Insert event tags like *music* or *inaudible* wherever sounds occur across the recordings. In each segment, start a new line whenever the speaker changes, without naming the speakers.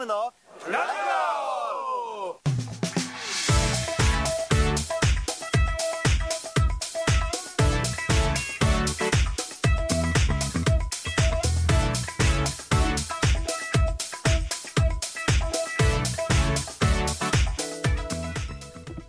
ムのラジ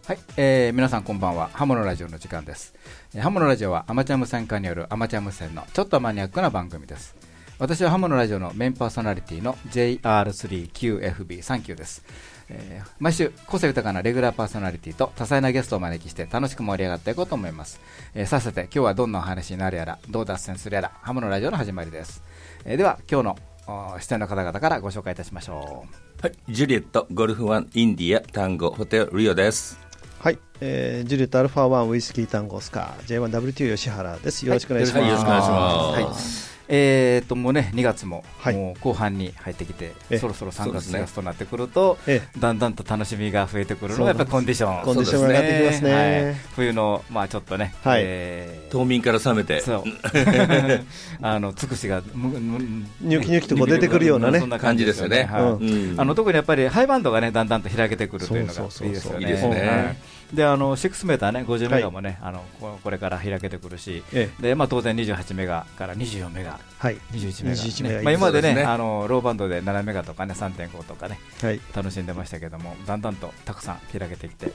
はい、えー皆さんこんばんは。ハモのラジオの時間です、えーハモのラジオはアマチュア無線化によるアマチュア無線のちょっとマニアックな番組です。私はハモのラジオのメインパーソナリティの JR3QFB39 です、えー毎週個性豊かなレギュラーパーソナリティと多彩なゲストをお招きして楽しく盛り上がっていこうと思います、えーさあさて今日はどんなお話になるやらどう脱線するやらハモのラジオの始まりです、えーでは今日のお出演の方々からご紹介いたしましょう
はい、ジュリエット、ゴルフワン、インディア、タンゴ、ホテル、リオです。
はい、えー、ジュリエットアルファ1ウイスキー単語スカー J1WTO 吉原です。よろしくお願いします。
はいよろしくお願いします
はいえーっともうね2月も
はい。
もう後半に入ってきて、
え
そろそろ3月、
そうですね。
4月となってくると、
え
だんだんと楽しみが増えてくるのがやっぱりコンディション、
コンディションが上がってきますね。
はい。冬の、まあ、ちょっとね、
はい。
えー
冬眠から覚めて。
そう。*laughs* あのつくしがむむ
ニョキニョキとこう出てくるようなね。
そんな感じですよね。あの特にやっぱりハイバンドがねだんだんと開けてくるというのが
そうそうそうそう。
いいですよね。
いいで
あの6メーターね50メガもね、あのここれから開けてくるし、
え
でまあ当然28メガから24メガ。
はい、
21メガ、
21メガ
ねまあ、今までね
ね
あのローバンドで7メガとかね3.5とかね
はい、
楽しんでましたけどもだんだんとたくさん開けてきて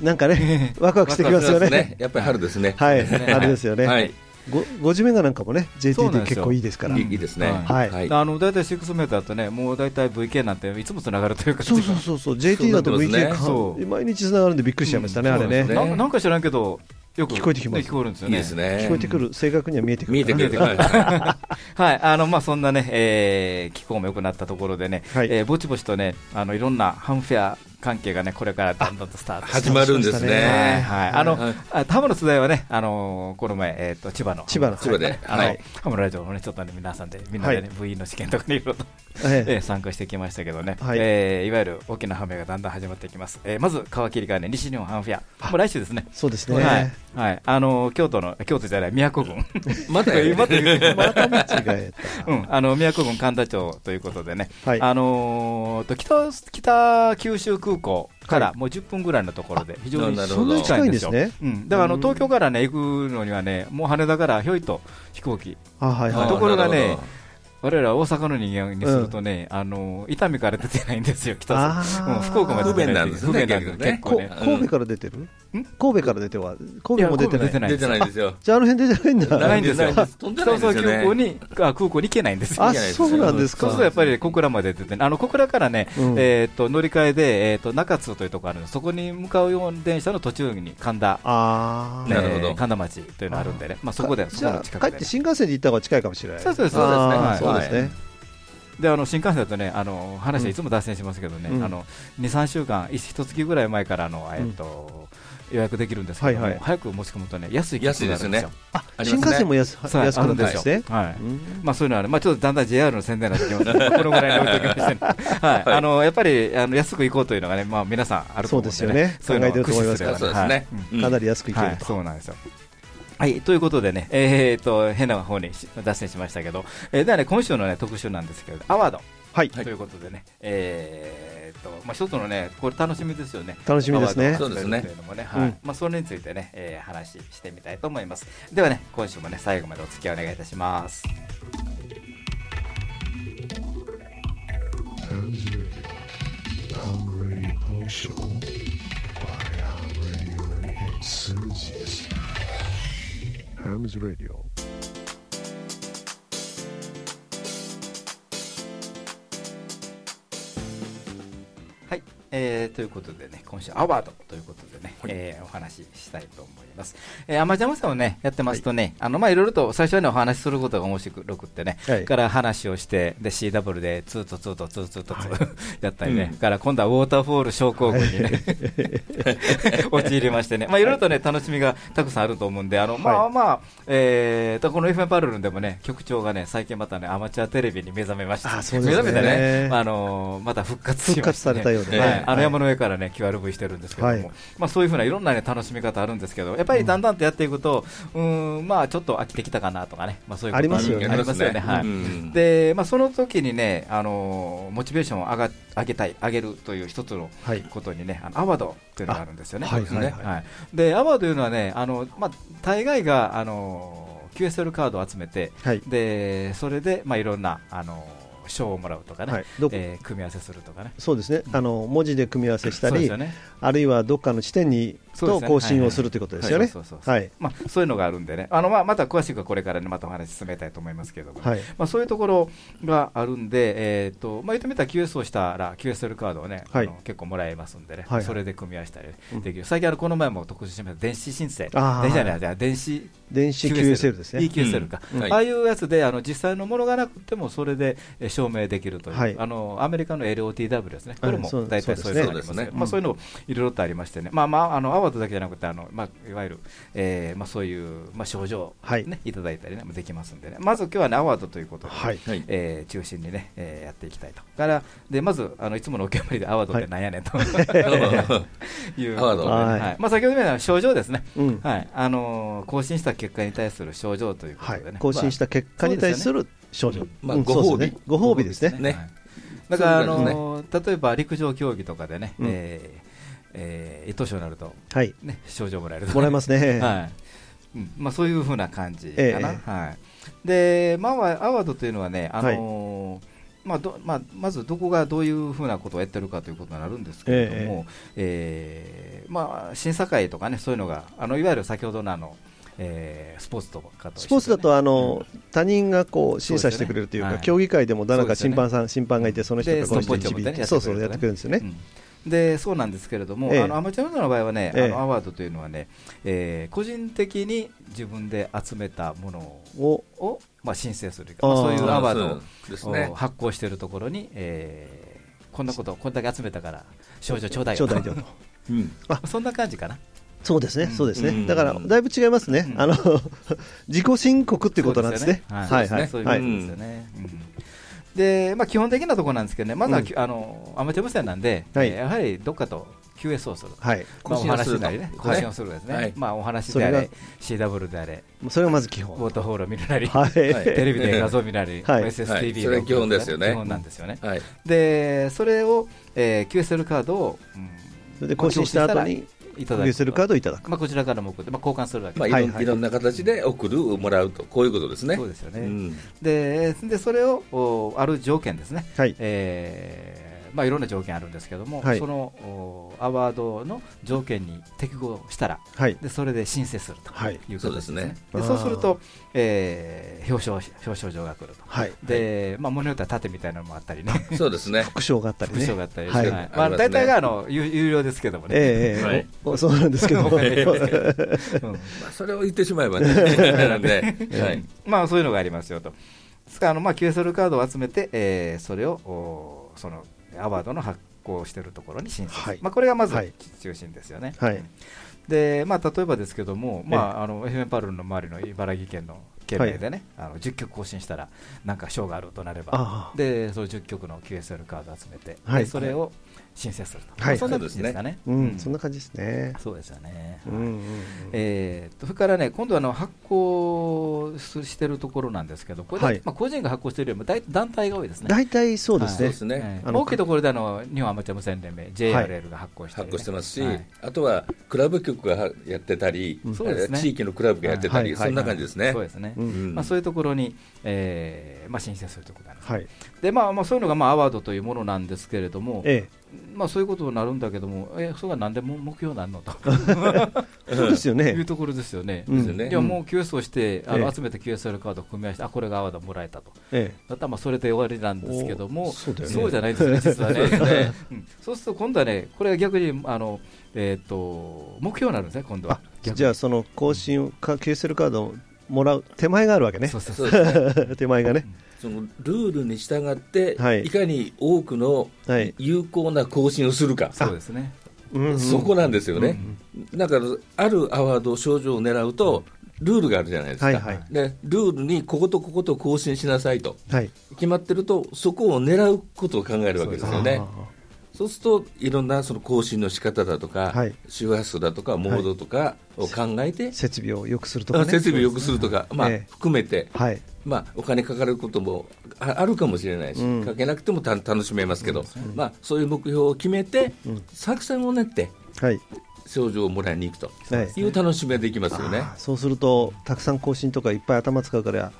なんかね、*laughs* ワクワクしてきますよね。
そうですやっぱり春ですね。
はい、
ね
あれですよね。
はい。
ご50メガなんかもね、JT
で
結構いいですから。
いいいいですね。
はい。
はい。
あの大体6メーターだとねもう大体 VK なんていつもつながるというか
そうそうそうそう、JT だと VK
ね。
毎日つながるんでびっくりしちゃいましたね、
うん
あれね。
なんか知らんけどよく
聞こえてきます。
ね聞こえるんですよ
いい
ね
ですね。
聞こえてくる、正確には見えてくる。
見えてくる。はい *laughs*
はい、あのまあそんなね、えー気候も良くなったところでね、
はい。
えーぼちぼちとね、あのいろんなハンフェア関係がねこれからだんだんとスタートして
始まるんですね。
はい、あの、
はい
あ田村津大はね、あのこの前、えっ、と、千葉の。
千葉の
千葉で
あの、
はい。
ハムラジオもね、ちょっとね、皆さんで、みんなでね、
は
部員の試験とかにいろいろと、
え
えー参加してきましたけどね、
はい
えーいわゆる大きなハムフェアがだんだん始まっていきます。えーまず、皮切りがね、西日本ハムフェア。もう来週ですね。
そうですね。
はい。はい。あの京都の、京都じゃない、宮古郡。*laughs*
また *laughs*
また
間違えた。
うん、あの宮古郡神田町ということでね、
はい
あのーと北北九州空港からもう10分ぐらいのところで、非常に
近いんです
よ。
ね。
うん、だからあの
うん
東京からね行くのにはね、もう羽田からひょいと飛行機、
あ、はいはい。
ところがね我々大阪の人間にするとね、あの伊丹から出てないんですよ、北
あ
さ、ん、福岡まで出てないっていう。
不便なんですね
結構ね。
神戸から出てる？
ん
神戸から出ては、神戸も出てない。
出てない
出てないんですよ。
じゃあ、あの辺出てないんだ。
ないんですよ。
ない飛んでない
そうそう
んですよね
空港にあ空港に行けないんですよ。
あ、そうなんですか。
そうするとやっぱり小倉まで出てね、あの小倉からね、
うん。
えー、と乗り換えで、えー、と中津というところあるんです、そこに向かうような電車の途中に神田、
あ
ね
なるほど。
神田町というのがあるんでね、まあ、そこで、そ
じゃあ、
この近くでね、
帰って新幹線で行った方が近いかもしれない。
そうそうそう
あー。
はい
そうですね。
であの新幹線だとね、あの話はいつも脱線しますけどね、
うん。
あの2、3週間、一月ぐらい前からあの、えーと予約できるんですけども、
はいはい。
早く申し込むとね、安い切符があるんですよ。
ね。
新幹線も安
そう
安くなるんですね。
はい。
うん
まあ、そういうのはね、まあ、ちょっとだんだん JR の宣伝になってきます。ね、*laughs* このぐらいに置いておきましてね、*laughs* はい。あのやっぱりあの安く行こうというのがね、まあ、皆さんあると思うんで、ね、
そうですよね。
そういうのを
考えてると思います
駆使
そうですね。
ればはい
かなり安く行け
はい、
ると。
そうなんですよ。はい、ということでね、えー、と変な方にし脱線しましたけど、えー、ではね、今週の、ね、特集なんですけど、アワード、
はい。
ということでね、えーとまあ、一つのね、これ楽しみですよね。
楽しみですね
そうですね
というのもね、はい
うん
まあ、それについてね、えー話してみたいと思います。ではね、今週もね、最後までお付き合いお願いいたします。
Hungry Potion by Hungry Enthusiast. Hams Radio.
えーということでね、今週アワードということでね、えーお話ししたいと思います。えーアマチュア無線をね、やってますとね、あの、まあ、いろいろと最初はね、お話しすることが面白くってね、
はい。
から話をして、で、CW でツーとツーとツーツーとツーやったりね、から今度はウォーターフォール症候群にね、*laughs* 陥りましてね、まあ、いろいろとね、楽しみがたくさんあると思うんで、あの、まあまあ、えーと、この FM パルルンでもね、局長がね、最近またね、アマチュアテレビに目覚めました。
あそうですね。
目覚めてね、あの、また復活しましたね。
復活されたようで
あの山の上からね、QRV してるんですけども、
はい。
まあ、そういうふうないろんな、ね、楽しみ方あるんですけど、やっぱりだんだんとやっていくと、うん、まあちょっと飽きてきたかなとかね、まあ、そういうこと
ありますよね。
ありますよね。はい。
うん。
で、まあ、その時にね、あのモチベーションを上が上げたい、上げるという一つの
はい。
ことにね、あのアワードっていうのがあるんですよね。
はい
で、アワードというのはね、あのまあ、大概があの QSL カードを集めて、
はい。
でそれで、まあ、いろんなあの賞をもらうとかね、
はいどこ？
えー組み合わせするとかね。
そうですねあの文字で組み合わせしたり
ね。
あるいはどっかの地点にと更新をするということですよね。
そう
い。
まあ、そういうのがあるんでね、あのまあまた詳しくはこれからね、またお話進めたいと思いますけれども、
はい。
まあ、そういうところがあるんで、えーとまあ、言ってみたら QS をしたら、QSL カードをね、
はい。
あの結構もらえますんでね、
はいはい。
それで組み合わせたり
うん
できる、最近あの、この前も特集しました電子申請、
あー
電子じゃない、じゃあ電子
電子 QSL ですね。
EQSL か、
うん。はい。
ああいうやつであの実際のものがなくてもそれでえー証明できるという、
はい。
あのアメリカの LOTW ですね、これも大体そういうのがあります
そうですね。
ね、まあ、そういうのいろいろとありましてね、まあまあ、あのアワードだけじゃなくて、あのまあ、いわゆる、えーまあ、そういう、まあ、賞状、
はい。
ねいただいたり、ね、できますんでね、まず今日はね、アワードということで、
はい。
はい。
えー中心にね、えーやっていきたいと。からでまずあのいつものお決まりでアワードってなんやねんと、*laughs* いう
アワード。
ことでね
はい
はいまあ、先ほど言った症状ですね、
うん。
はい。あのー更新した結果に対する症状ということ
は
でね、
い。更新した結果に対する症状。
まあ
うん
ご褒美。
ね。ご褒美ですね。
ね。
はい。だから、あのー例えば陸上競技とかでね、
うん。
えーえー一等賞になると、
はい
ね、賞状もらえると、
もらえますね
はいうんまあ、そういうふうな感じかな、
ええ
はい、で、まあ、アワードというのはね、あのーまあどまあ、まずどこがどういうふうなことをやってるかということになるんですけれども、えーまあ、審査会とかね、そういうのが、あのいわゆる先ほどのあの、えースポーツとかとね、
スポーツだとあの、他人がこう審査してくれるというか、
うねはい
競技会でも誰か審判さん、審判がいて、その人がこの人
でストップウォッチを、
そうそう、やってくれるんですよね。
うんでそうなんですけれども、
ええ。
あのアマチュア運動の場合はね、
ええ。
あのアワードというのはね、えー個人的に自分で集めたもの
お。
を、まあ、申請する、
あー
まあ、そういうアワード
そうですね。
を発行しているところに、えーこんなこと、こんだけ集めたから、賞状ちょうだいよ
ちょう
ん。
そんな感じかな。
そうですね、そうですね。
うん。
だから、だいぶ違いますね。
うん。
あの、*laughs* 自己申告っていうことなんですね。はい。はい
そういうこと
はい。
ですよね。うんで、まあ、基本的なところなんですけどね、まずは、
うん。
あのアマチュア無線なんで、
はい。
えーやはりどっかと QS をする。
はい。
まあ、お
更新をすると。
話なりね、更新をするですね、
はい。
まあ、お話であれ、CW であれ、
それがまず基
ウ
本。
ォーターフォールを見るなり、
はい。*laughs*
テレビで画像を見なり、
はい。
SSTV
はい。それ
の
基本ですよね。
基本なんですよね。
はい。
で、それを、えー QSL カードを、うん
それで更新した後に、
いただくと
QSL カードをいただく。
まあ、こちらからも送って、まあ、交換するわけ
まあ。いろ
い
ろんな形で送る、もらうと、こういうことですね。
そうですよね
ん
ででそれをおある条件ですね、
はい。
えーまあ、いろんな条件あるんですけども、
はい
そのおアワードの条件に適合したら、
はい。
でそれで申請すると
はい。
いう
そうですね
そうすると、えー表彰表彰状が来ると。
はい。
で、まあ、ものによっては盾みたいなのもあったりね、
そうです *laughs* ね。
副賞があったり
副
ね。
賞があったりして、
は
まあ、大体があの有有料ですけどもね、
えええ
はい
えおそうなんですけど。
お金ですけどうん
まあ、それを言ってしまえばね、*laughs* なんで、*laughs* はい。
まあそういうのがありますよと。ですからあの、まあ、QSL カードを集めて、えーそれをおそのアワードの発行しているところに申請
はい。
まあ、これがまず
はい。
中心ですよね。
はい。
でまあ、例えばですけども、まあ、あの FM パルルの周りの茨城県の県内でね、あの10曲更新したら、なんか賞があるとなれば、でその10曲の QSL カードを集めて、
はい。
でそれを申請すると、
はい。
まあそんな感じですかね。
うん、そんな感じですね。
そうですよね。
うんうんうん。
えー、とそれからね、今度はあの発行してるところなんですけど、これだ
はい。
まあ、個人が発行しているよりも大団体が多いですね。
大体そうですね。
そうで。すね。
あの
えー大きいところであの日本アマチュア無線連盟、JRL が発行して、
発行してますし、
はい。
あとはクラブ局がやってたり、
うん
そうですね。
地域のクラブがやってたり、そんな感じですね。
そうですね、
うん。
うん
まあ、そういうところに、えーまあ、申請するということなんです、
はい。
でまあまあ、そういうのが、まあ、アワードというものなんですけれども、
え
まあ、そういうことになるんだけども、えそれが何でも目標になるのと
え。*laughs* そうですよ *laughs*
い
ね
う。ところですよね。
うん
ですよね
いやもう QS をして、あの
ええ
集めた QSL カードを組み合わせて、あこれがアワードもらえたと、
え
だったらまあそれで終わりなんですけども、
おそうね
そうじゃないですね、実はね。*laughs*
そうですね
うんそうすると今度はね、これは逆にあの、えー、と目標になるんですね、今度
え。
は
じゃあその更新 QSL カードをもらう手前があるわけね
そう。そうそ
そう
手前がね。
そのルールに従って、
はい。
い、かに多くの
はい。
有効な更新をするか、
そうですね。
うんうん。
そこなんですよね。だから、あるアワード、賞状を狙うと、ルールがあるじゃないですか、
はいはい。
でルールにこことここと更新しなさいと。
はい。
決まってると、そこを狙うことを考えるわけですよね。そうするといろんなその更新の仕方だとか、
はい
周波数だとかモードとかを考えて、
設備を良くするとかね。
設備を良くするとか、まあ
ええ
含めて、
はい。
まあ、お金かかることもああるかもしれないし、
うん
かけなくてもた楽しめますけど、まあ、そういう目標を決めて、
うん
作戦を練って
はい。
賞状をもらいに行くと
はい
いう楽しみができますよね。
そうすると、たくさん更新とかいっぱい頭使うから、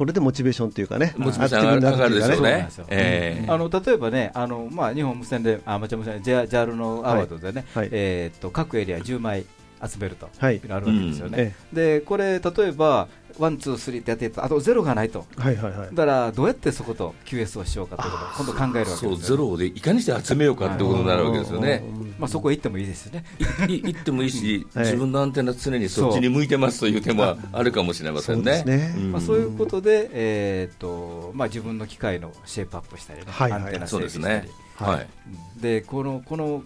これでモチベーションっていうかね、
モチベーション上がるでしょうね
ですよ。
ええ。
あの例えばね、あのまあ、日本無線で、あアマチュア無線で、ジャジャールのアワードでね、えーっと各エリア10枚集めるとあるわけですよね。
え
で、これ、例えば、ワン、ツー、スリーってやってると、あとゼロがないと、
はいはいはい。
だからどうやってそこと QS をしようかということを今度考えるわけ
そう
ですよ、
ゼロでいかにして集めようかってことになるわけですよね。
まあ、そこへ行ってもいいですよね。
い行ってもいいし、
は *laughs* い
自分のアンテナ常にそっちに向いてますという手もあるかもしれませんね。
そうですね
ん
まあ、そういうことで、えーっとまあ、自分の機械のシェイプアップしたりね、
はいはい
アンテナ
そうです
整備したり
ね。。はい。
うんでこのこの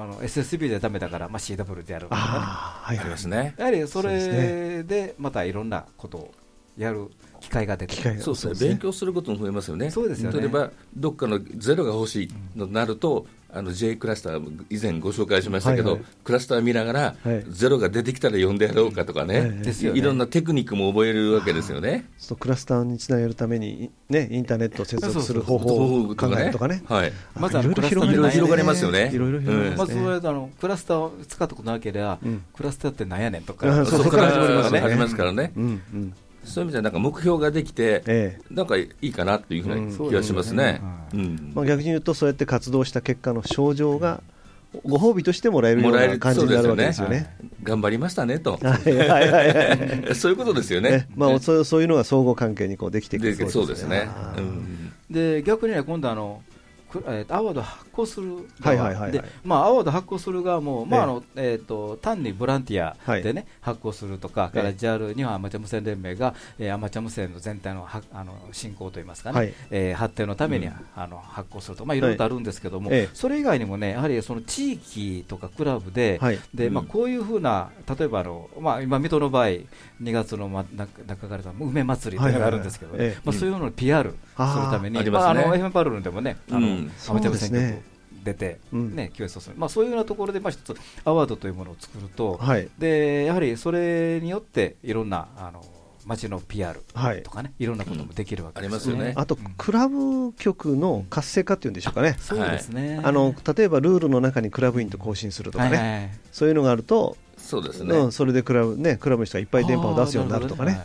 あの SSB でダメだから、まあ、CW でやるとかね
ああ、はいはい
ありま。すね。
やはりそれでまたいろんなことをやる機会が出てくる。
そうですね。勉強することも増えますよね。
そうですよね。
例えば、どっかのゼロが欲しいとなると、あの J クラスター、以前ご紹介しましたけど、
はいはい。
クラスター見ながら、
はい。
ゼロが出てきたら呼んでやろうかとかね、
ええ
ですよね。
いろんなテクニックも覚えるわけですよね。
そうクラスターにつなげるために、ね、インターネットを接続する方法を考えるとかね。
はい。
あ
まずあの
いろいろ
クラスター
いろいろ広がりますよね。
いろいろ広がり
まず
ますね。
それあのクラスターを使ったことなければ、
うん。
クラスターってなんやねんと
あ
か、
そ
こから
始まります
からね。
うんうん。
そういう意味ではなんか目標ができて、
ええ。
なんかいいかなっていうふう
うん
な気がしますね。
まあ、逆に言うと、そうやって活動した結果の症状が、ご褒美としてもらえるよう
もらえる
な感じになるわけですよ
そうです
ね。
頑張りましたねと、
はいはいはいはい。
そういうことですよ
ね
ね。
まあ、そうそういうのが相互関係にこうできていく
でそうですね。
あー
うん
で逆にね、今度あの、くえアワード発行する側、
はいはいはいはい。
でまあ、アワード発行する側も、まあ
え。え
あのえー、と単にボランティアで、ね発行するとか、
ええ。
から JAL 日本アマチュア無線連盟が、えーアマチュア無線の全体のはあの振興といいますかね、
はい。
えー発展のために、
うん。
あの発行すると。か、まあ、いろいろとあるんですけども、
ええ。
それ以外にもね、やはりその地域とかクラブで、
はい。
でまあ、
うん。
こういうふうな、例えばあの、まあ、今、水戸の場合、2月の、ま、中中から梅祭りというのがあるんですけどまあ、そういうのを PR するために、まあ、あの FM パルルンでもね、あの
うん。
アマチュア無線局
そうですね
出て、
うん。
ね、をする、まあ、そういうようなところで、まあ、一つアワードというものを作ると、
はい。
でやはりそれによって、いろんなあの街の PR
はい。
とかね、いろんなこともできるわけです
うんありますよね。
あと、クラブ局の活性化っていうんでしょうかね。
そうですね。
あの例えばルールの中にクラブ員と更新するとかね、
はいはいはい。
そういうのがあると、
そうですね。
うん、それでクラブ,、ね、クラブの人がいっぱい電波を出すようになるとかね、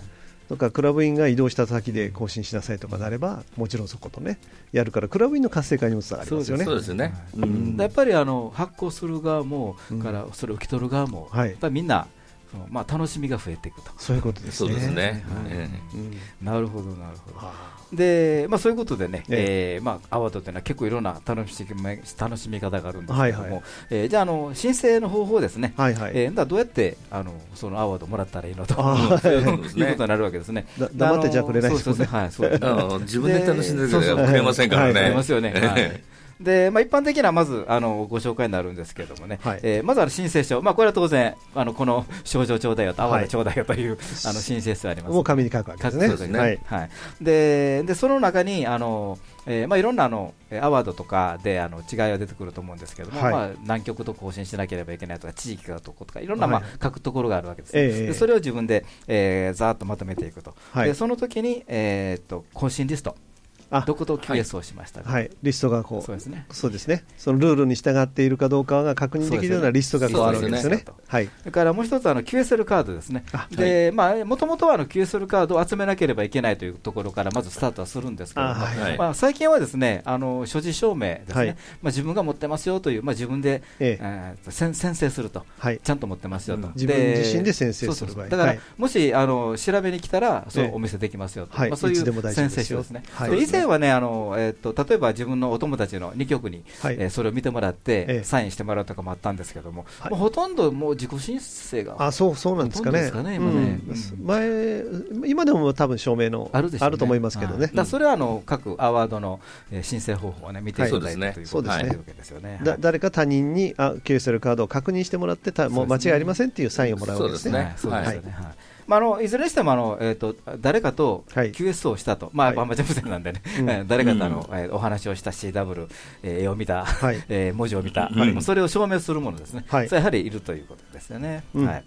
とかクラブ員が移動した先で更新しなさいとかなれば、もちろんそことね、やるから、クラブ員の活性化にもつながりますよね。
そうですよね。
はい
うん
やっぱりあの発行する側も、
うん
からそれを受け取る側も、
はい
やっぱりみんなその、まあ、楽しみが増えていくと。
そういうことですね。
そうですね。
はい
え
うん
なるほど、なるほど。
あ
で、まあ、そういうことでね、
え
え。ーまあ、アワードというのは結構いろんな楽しみ楽しみ方があるんですけども、
はいはい。
えーじゃああの、申請の方法ですね、
はいはい、
えーどうやってあのそのアワードもらったらいいのということになるわけですね。
だ黙ってじゃくれないですね。
そうそうそうはいそうですね。
あの自分で楽しんでる
そうそう
からくれませんからね。
はい
ありますよね。はいでまあ、一般的なまずあのご紹介になるんですけれどもね、
はい。
えーまずあの申請書、まあ、これは当然、あのこの症状ちょうだいよと、アワードちょうだいよという、あの申請書あります。
もう紙に書くわけですね。
ですね。
はい。
はい、ででその中にあの、えーまあ、いろんなあのえーアワードとかであの違いが出てくると思うんですけども、
はい。
まあ、南極と更新しなければいけないとか、地域がどことか、いろんな、
はい。
まあ、書くところがあるわけです、ね。
ええ
でそれを自分で、えーざーっとまとめていくと、
はい。
でその時に、えーっと更新リスト、
あ
どこと QS をしましたか、
はい、リストがこう
そうですね。
そうですね、そのルールに従っているかどうかが確認できるようなリストがこうあるわけですよね。はい、
それからもう一つあの QSL カードですね。
あ、
でまあもともとはあの QSL カードを集めなければいけないというところからまずスタートはするんですけども、まあ、最近はですねあの所持証明ですね、
はい。
まあ、自分が持ってますよという、まあ、自分で、
ええ。
えー宣宣誓すると、
はい、
ちゃんと持ってますよと、
うん。自分自身で宣誓する場合。
だから、
はい。
もしあの調べに来たら、そう
ええ。
お見せできますよと、
はい。
まあ、そういう宣誓書ですね。
はい。
で以前はねあの、えー、と例えば自分のお友達の2局に、
はい。
えーそれを見てもらって、
ええ。
サインしてもらうとかもあったんですけども、
はい。
もうほとんどもう自己申請が
あそうそうなんですかね、
ほとんどですかね今ね。
うん。前、今でも多分証明の
あるでしょうね。
と思いますけどね。
はいだそれはあの各アワードの、えー申請方法を、ね、見ていただいて、
はい
という
そうですね。
ことになるわけですよね。
だ誰か他人にあ QSL カードを確認してもらってた、もう間違いありませんっていうサインをもらうわけですね。
はい。そうですよね。はいまあ、あのいずれにしてもあの、えー、と誰かと
はい。
QS をしたと、まあ、
はい。
バンバジャム線なんでね、
うん。
え *laughs* ー誰かとあの、えーお話をした CW、えー絵を見た、
はい。*laughs*
えー文字を見た、
はい
まあそれを証明するものですね、
はい。
それやはりいるということですよね。
うん。
はい。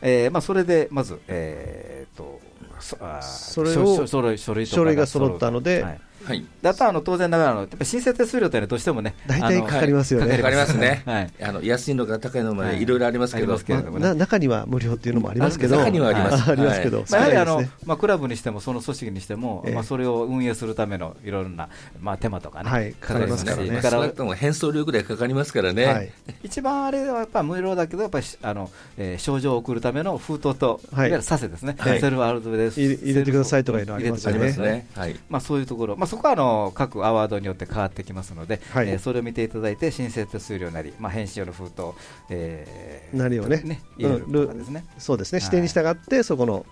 えーまあ、それでまず、えー、とそあー
それを
書書類書類とか
書類が揃ったので
はい
はい。
であとはあの当然ながらあの、やっぱ申請手数料というのはどうしてもね、
大体かかりますよね。
かかりますね。
はい。
あの安いのから高いのま
はい
でいろいろありますけど、
も
中には無料っていうのもありますけど、
中にはあります。
ありますけど、
はい。
まあ、やはりあの、まあ、クラブにしても、その組織にしても、
ええ。
まあ、それを運営するためのいろいろな、まあ、手間とかね、
はい。かかりますからね。
しそれから
少なくとも変装料ぐらいかかりますからね。
はい。
一番あれはやっぱ無料だけど、やっぱりあの、えー症状を送るための封筒と、い、わ
はい
ゆるサセですね、
はい。
セルフアルトで
入れ入れてくださいとかいうのありますよね。
ま
あ、そういうところ、まあ、そこはあの各アワードによって変わってきますので、
はい。
えーそれを見ていただいて、申請手数料なり、まあ、返信用の封筒、えー
なりをね。
入れる
うん
ね。
そうですね、
はい
指定に従って、そこの、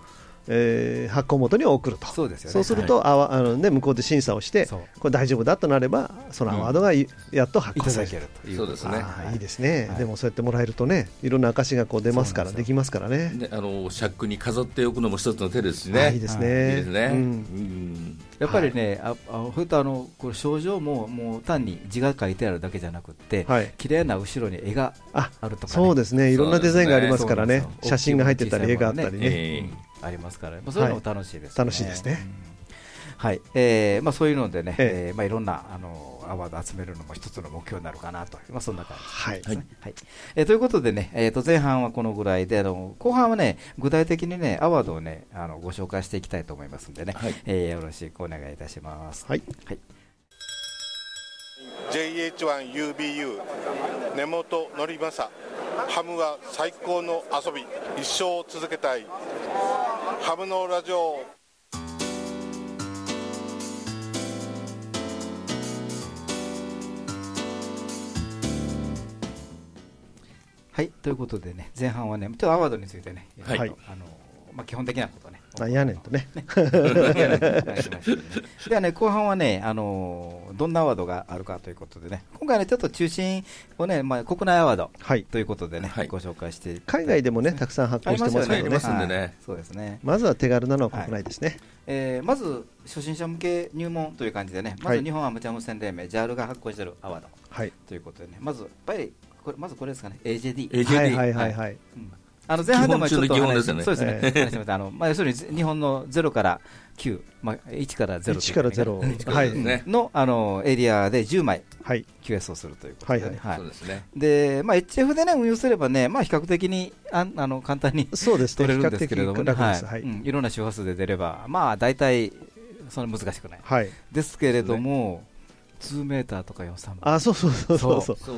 えー発行元に送ると、
そうですよね。
そうすると、あわあのね、向こうで審査をして、これ大丈夫だとなれば、そのアワードがいやっと発
いた
行される。
だけるという
そうですね。
い。いですね、
はい。
でもそうやってもらえるとね、いろんな証がこう出ますから、
ですよ。
できますからね。
であのシャックに飾っておくのも一つの手ですしね。
いいですね。
い。いですね。
うん。
うん。
やっぱりね、ああほんとあのこれ症状ももう単に字が書いてあるだけじゃなくって、
はい。
綺麗な後ろに絵が
あ
あるとか、ね、
そうですね、いろんなデザインがありますからね。
そうなんで、すよ。
写真が入ってたり、絵があったりね、
え
ありますから、まあ、そういうのも楽しいです、ね。
楽しいですね。
うん。はい、えーまあ、そういうのでね、
ええ。
えーまあ、いろんなあのアワード集めるのも一つの目標になるかなと、まあ、そんな感じ
はい
ですね。はい。えーということでね、えー、と前半はこのぐらいであの、後半はね、具体的にね、アワードをね、あのご紹介していきたいと思いますんでね、
はい。
えーよろしくお願いいたします。
はい、
はい
JH1UBU 根本則正ハムは最高の遊び一生続けたい。ハムのラジオ。
はい、ということでね、前半はね、ちょっとアワードについてね、
はい。
あのまあ、基本的なことね。
なんやね。*laughs* んとね、
ではね、後半はね、あのどんなアワードがあるかということでね、今回ね、ちょっと中心をね、まあ、国内アワード
はい、
ということでね、
はい。
ご紹介して
海外でもね、たくさん発行してますけどね。
あります、んでね。
はい。そうですね。
まずは手軽なのは国内ですね。
えーまず初心者向け入門という感じでね、ま
はい。
ず日本アマチュア無線連盟、JAL が発行しているアワード
はい、
ということでね、まずやっぱりこれまずこれですかね、AJD。
AJD
はいはいはい。はい、
うんあの前半でもちょっと
基本
話
中の基本ですよね。
そうですね、
え
話しました。あのまあ、要するに日本の0から9、まあ、1から0という
1から0、
一から
はい、
ゼロね
のあのエリアで10枚
はい、
QS をするということで、ね
はい。
はい。
そうですね。
でまあ、HF で、ね、運用すればね、まあ、比較的にあんあの簡単に
そうですね、
取れるんですけれども。は
はい。い、
うん。いろんな周波数で出れば、まあ、大体そんな難しくない。
はい、
ですけれども、2メーターとか4、3
あ、そうそうそうそうそう。
そう。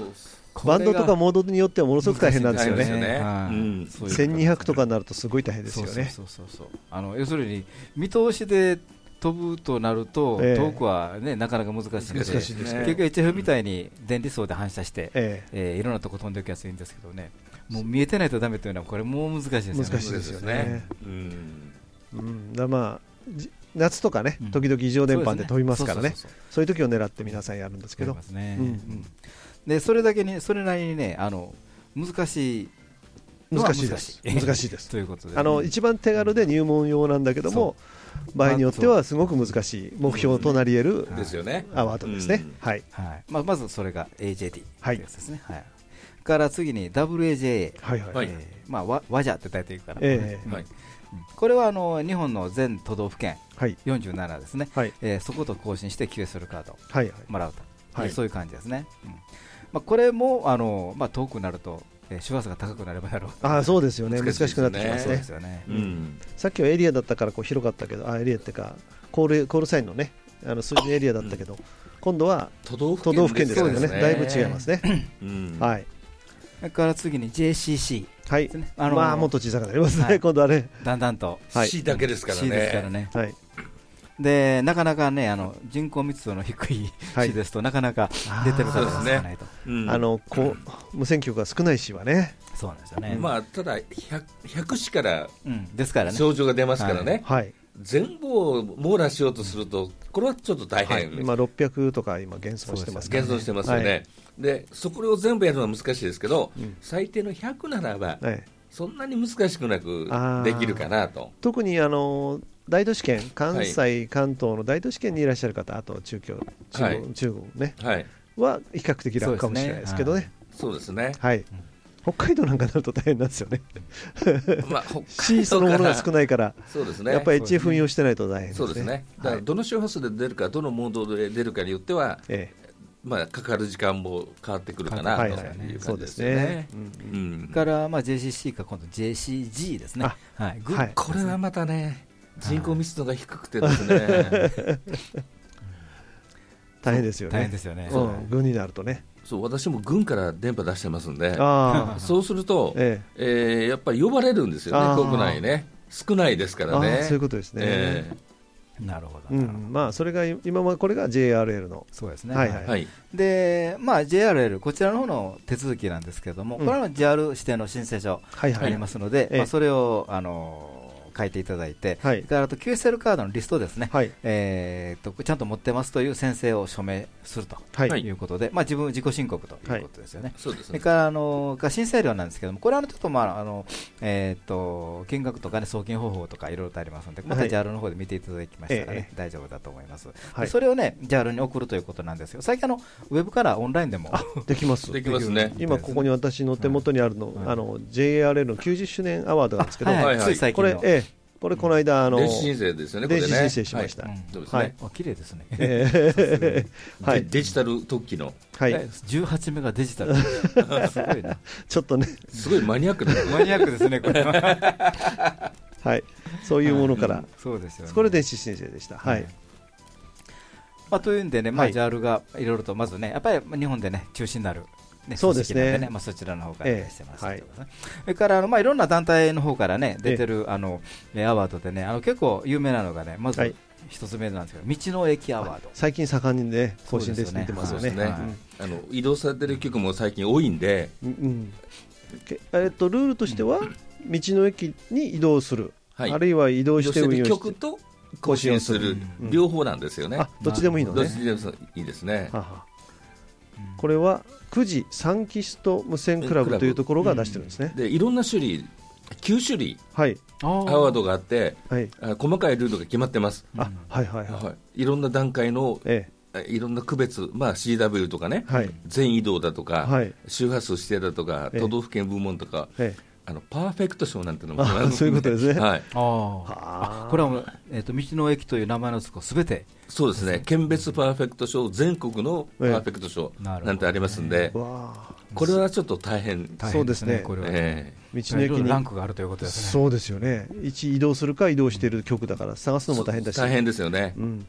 バンドとかモードによってはものすごく大変なんですよね。
難しいね。
はい。
うん。
そういうこと
1200とかになるとすごい大変ですよね。
そうそうそうそう。あの要するに見通しで飛ぶとなると、
ええ。
遠くは、ね、なかなか難しいので結局 HF みたいに電離層で反射して、
え
え。ーいろんなとこ飛んでいくやついいんですけどね。もう見えてないとダメというのはこれもう難しいですよね。
難しいですよね。
うん。
えうん、だまあじ夏とかね
うん、
時々異常電波で飛びますからね、
そう
いう時を狙って皆さんやるんですけど。
う
ん
でそれだけにそれなりにねあの難しい。
難しいです、難しい。です。*laughs*
ということで。
あの一番手軽で入門用なんだけども、場合によってはすごく難しい目標となり得る
ですよね。
アワードですね。
うん。
はい、
はい。まあ、まずそれが AJD
はい
とい。うやつですね、はい。から次に WAJA、
はい、はい、
はい。
えーまあ、わ和じゃって大体言うから、
ええ。
はい。
うん。これはあの日本の全都道府県
はい、
47ですね、
はい、
えーそこと更新して QS カードを
はい、はい、
もらうと、
はい。
そういう感じですね、うんまあ、これもあの、まあ、遠くなると、えー周波数が高くなればなるほど
ああ、そうですよね、*laughs* 難
難し
くなってきますね。
そうで。すよね、
うん。
さっきはエリアだったからこう広かったけど、あエリアっていうか、コールコールサインのね、あの数字のエリアだったけど、今度は
都道府
都道府県ですからね、
ね
だいぶ違いますね。
うん。
はい、
それから次に JCC
はい。
です、ね、あの
まあ、もっと小さくなりますね、
はい。
今度はね。
だんだんと。
はい
C だけですから
C ですから
ね。
ね、
はい、
でなかなかねあの人口密度の低い
はい。
市ですと、なかなか出てる方が少ないと、
うん。
あのこう無線局が少ない市はね、
そうなんですよね、
まあ、ただ100、100市から
うん、ですからね、
症状が出ますからね。
はい、
全部を網羅しようとすると、これはちょっと大変。
今600とか今現存してますね、
現存してますよね、
はい。
でそこを全部やるのは難しいですけど、
うん。
最低の100ならば、
はい。
そんなに難しくなくできるかなと。
特にあの大都市圏、関西、関東の大都市圏にいらっしゃる方、あと中京、中
はい。
国、中国ね、
はい、
は比較的楽かもしれないですけどね、
そうですね。
はい、北海道なんかになると大変なんですよね、
まあ、*laughs* 北
C そのものが少ないから、
そうですね。
やっぱり HF 運用してないと大変ですね。
そうですね。だからどの周波数で出るか、どのモードで出るかによっては、
え
まあ、かかる時間も変わってくるかなと
はいはい。
いう感じ
そうで
ですね。
ね。。うん。
うん
から、まあ、JCC か今度 JCG ですね、はい。
これはまたね、人口密度が低くてですね、*laughs*
大変ですよね。
大変ですよね、
うん、軍になるとね。
そう私も軍から電波出してますんで、
ああ、
そうすると、
え
え。ーやっぱり呼ばれるんですよね、国内ね、少ないですか
え、
らね。
そういうことですね。
え
なるほど、
うん、まあそれが今までこれが JRL の、
そうですね、
はいはい。
ーはい、
で、まあ、JRL、こちらの方の手続きなんですけれども、
うん。
これは JR 指定の申請書
はいはい。
ありますので、
ええ。
まあ、それを、あの書いていただいて、
はい。
それからあと QSL カードのリストですね、
はい。
えー、とちゃんと持ってますという宣誓を署名すると
はい。
い。うことで、まあ、自分自己申告ということですよね。
そうですね。
それからあのが申請料なんですけども、これはあのちょっと、まああのえー、と金額とか、ね、送金方法とかいろいろとありますので、また
はい
JAL の方で見ていただきましたら、ね
え
大丈夫だと思います、
はい。
でそれを、ね、JAL に送るということなんですよ、最近あの、ウェブからオンラインでも
できます。
できますね。
今ここに私の手元にあるの、
はい。
あの JRL の90周年アワードなんですけど、こ
近の、
れええこれこの間あの、
電子申請ですよね、これね。
電子申請しました。
はい。
綺麗ですね、
ええ。*laughs* はい。
で *laughs* デジタル特記の、
はい、
18メガデジタル、*laughs* すごいな、
ちょっとね、
すごいマニアックな、
マニアックですね、これは。
はい、そういうものから、
そうですよね。
これ電子申請でした。はい、
まあ、というんでね、まあ、
はい。
JAL がいろいろとまずね、やっぱり日本でね、中心になる、ね、
そうですね。
組織なんまあ、そちらの方から
ええ。
してます、
はい
それからあの、まあ、いろんな団体の方からね、出てるあのえアワードでね、あの結構有名なのがね、まず
はい。
一つ目なんですけど、道の駅アワード。
最近盛んにね、更新です
ね。
出てますよね。
あの移動されてる曲も最近多いんで、
うんうん。けえっとルールとしては、道の駅に移動する、
はい。
あるいは移動
して
運用して
曲と更新する。
うん。
両方なんですよね。
あどっちでもいいのね。
どっち。でもいいですね。
ははこれは9時サンキスト無線クラブというところが出してるんですね。
でいろんな種類、9種類。
はい、
ア
アワードがあって、
はい、
あ細かいルールが決まってます。
あ、はいはいはい。
はい、いろんな段階の
え
あいろんな区別、まあ、CW とかね、
え、はい、
全移動だとか、
はい。
周波数指定だとか、
ええ。
都道府県部門とか、
ええ、
あのパーフェクト賞なんてのも
あそういうことですね。
はい、
あ
は
あ。
あ
これはもう、えー、と道の駅という名前のつくすべて、
そうですね、県別パーフェクト賞、全国のパーフェクト賞
な
んてありますんで、
わあ、
これはちょっと大変、
大変。
そうですね。
これは、
え
道の駅
いろいろラン
に。
クがあるということですね。
そうですよね。一移動するか移動している曲だから探す
え
のも大変だし。
大変ですよね、
うん。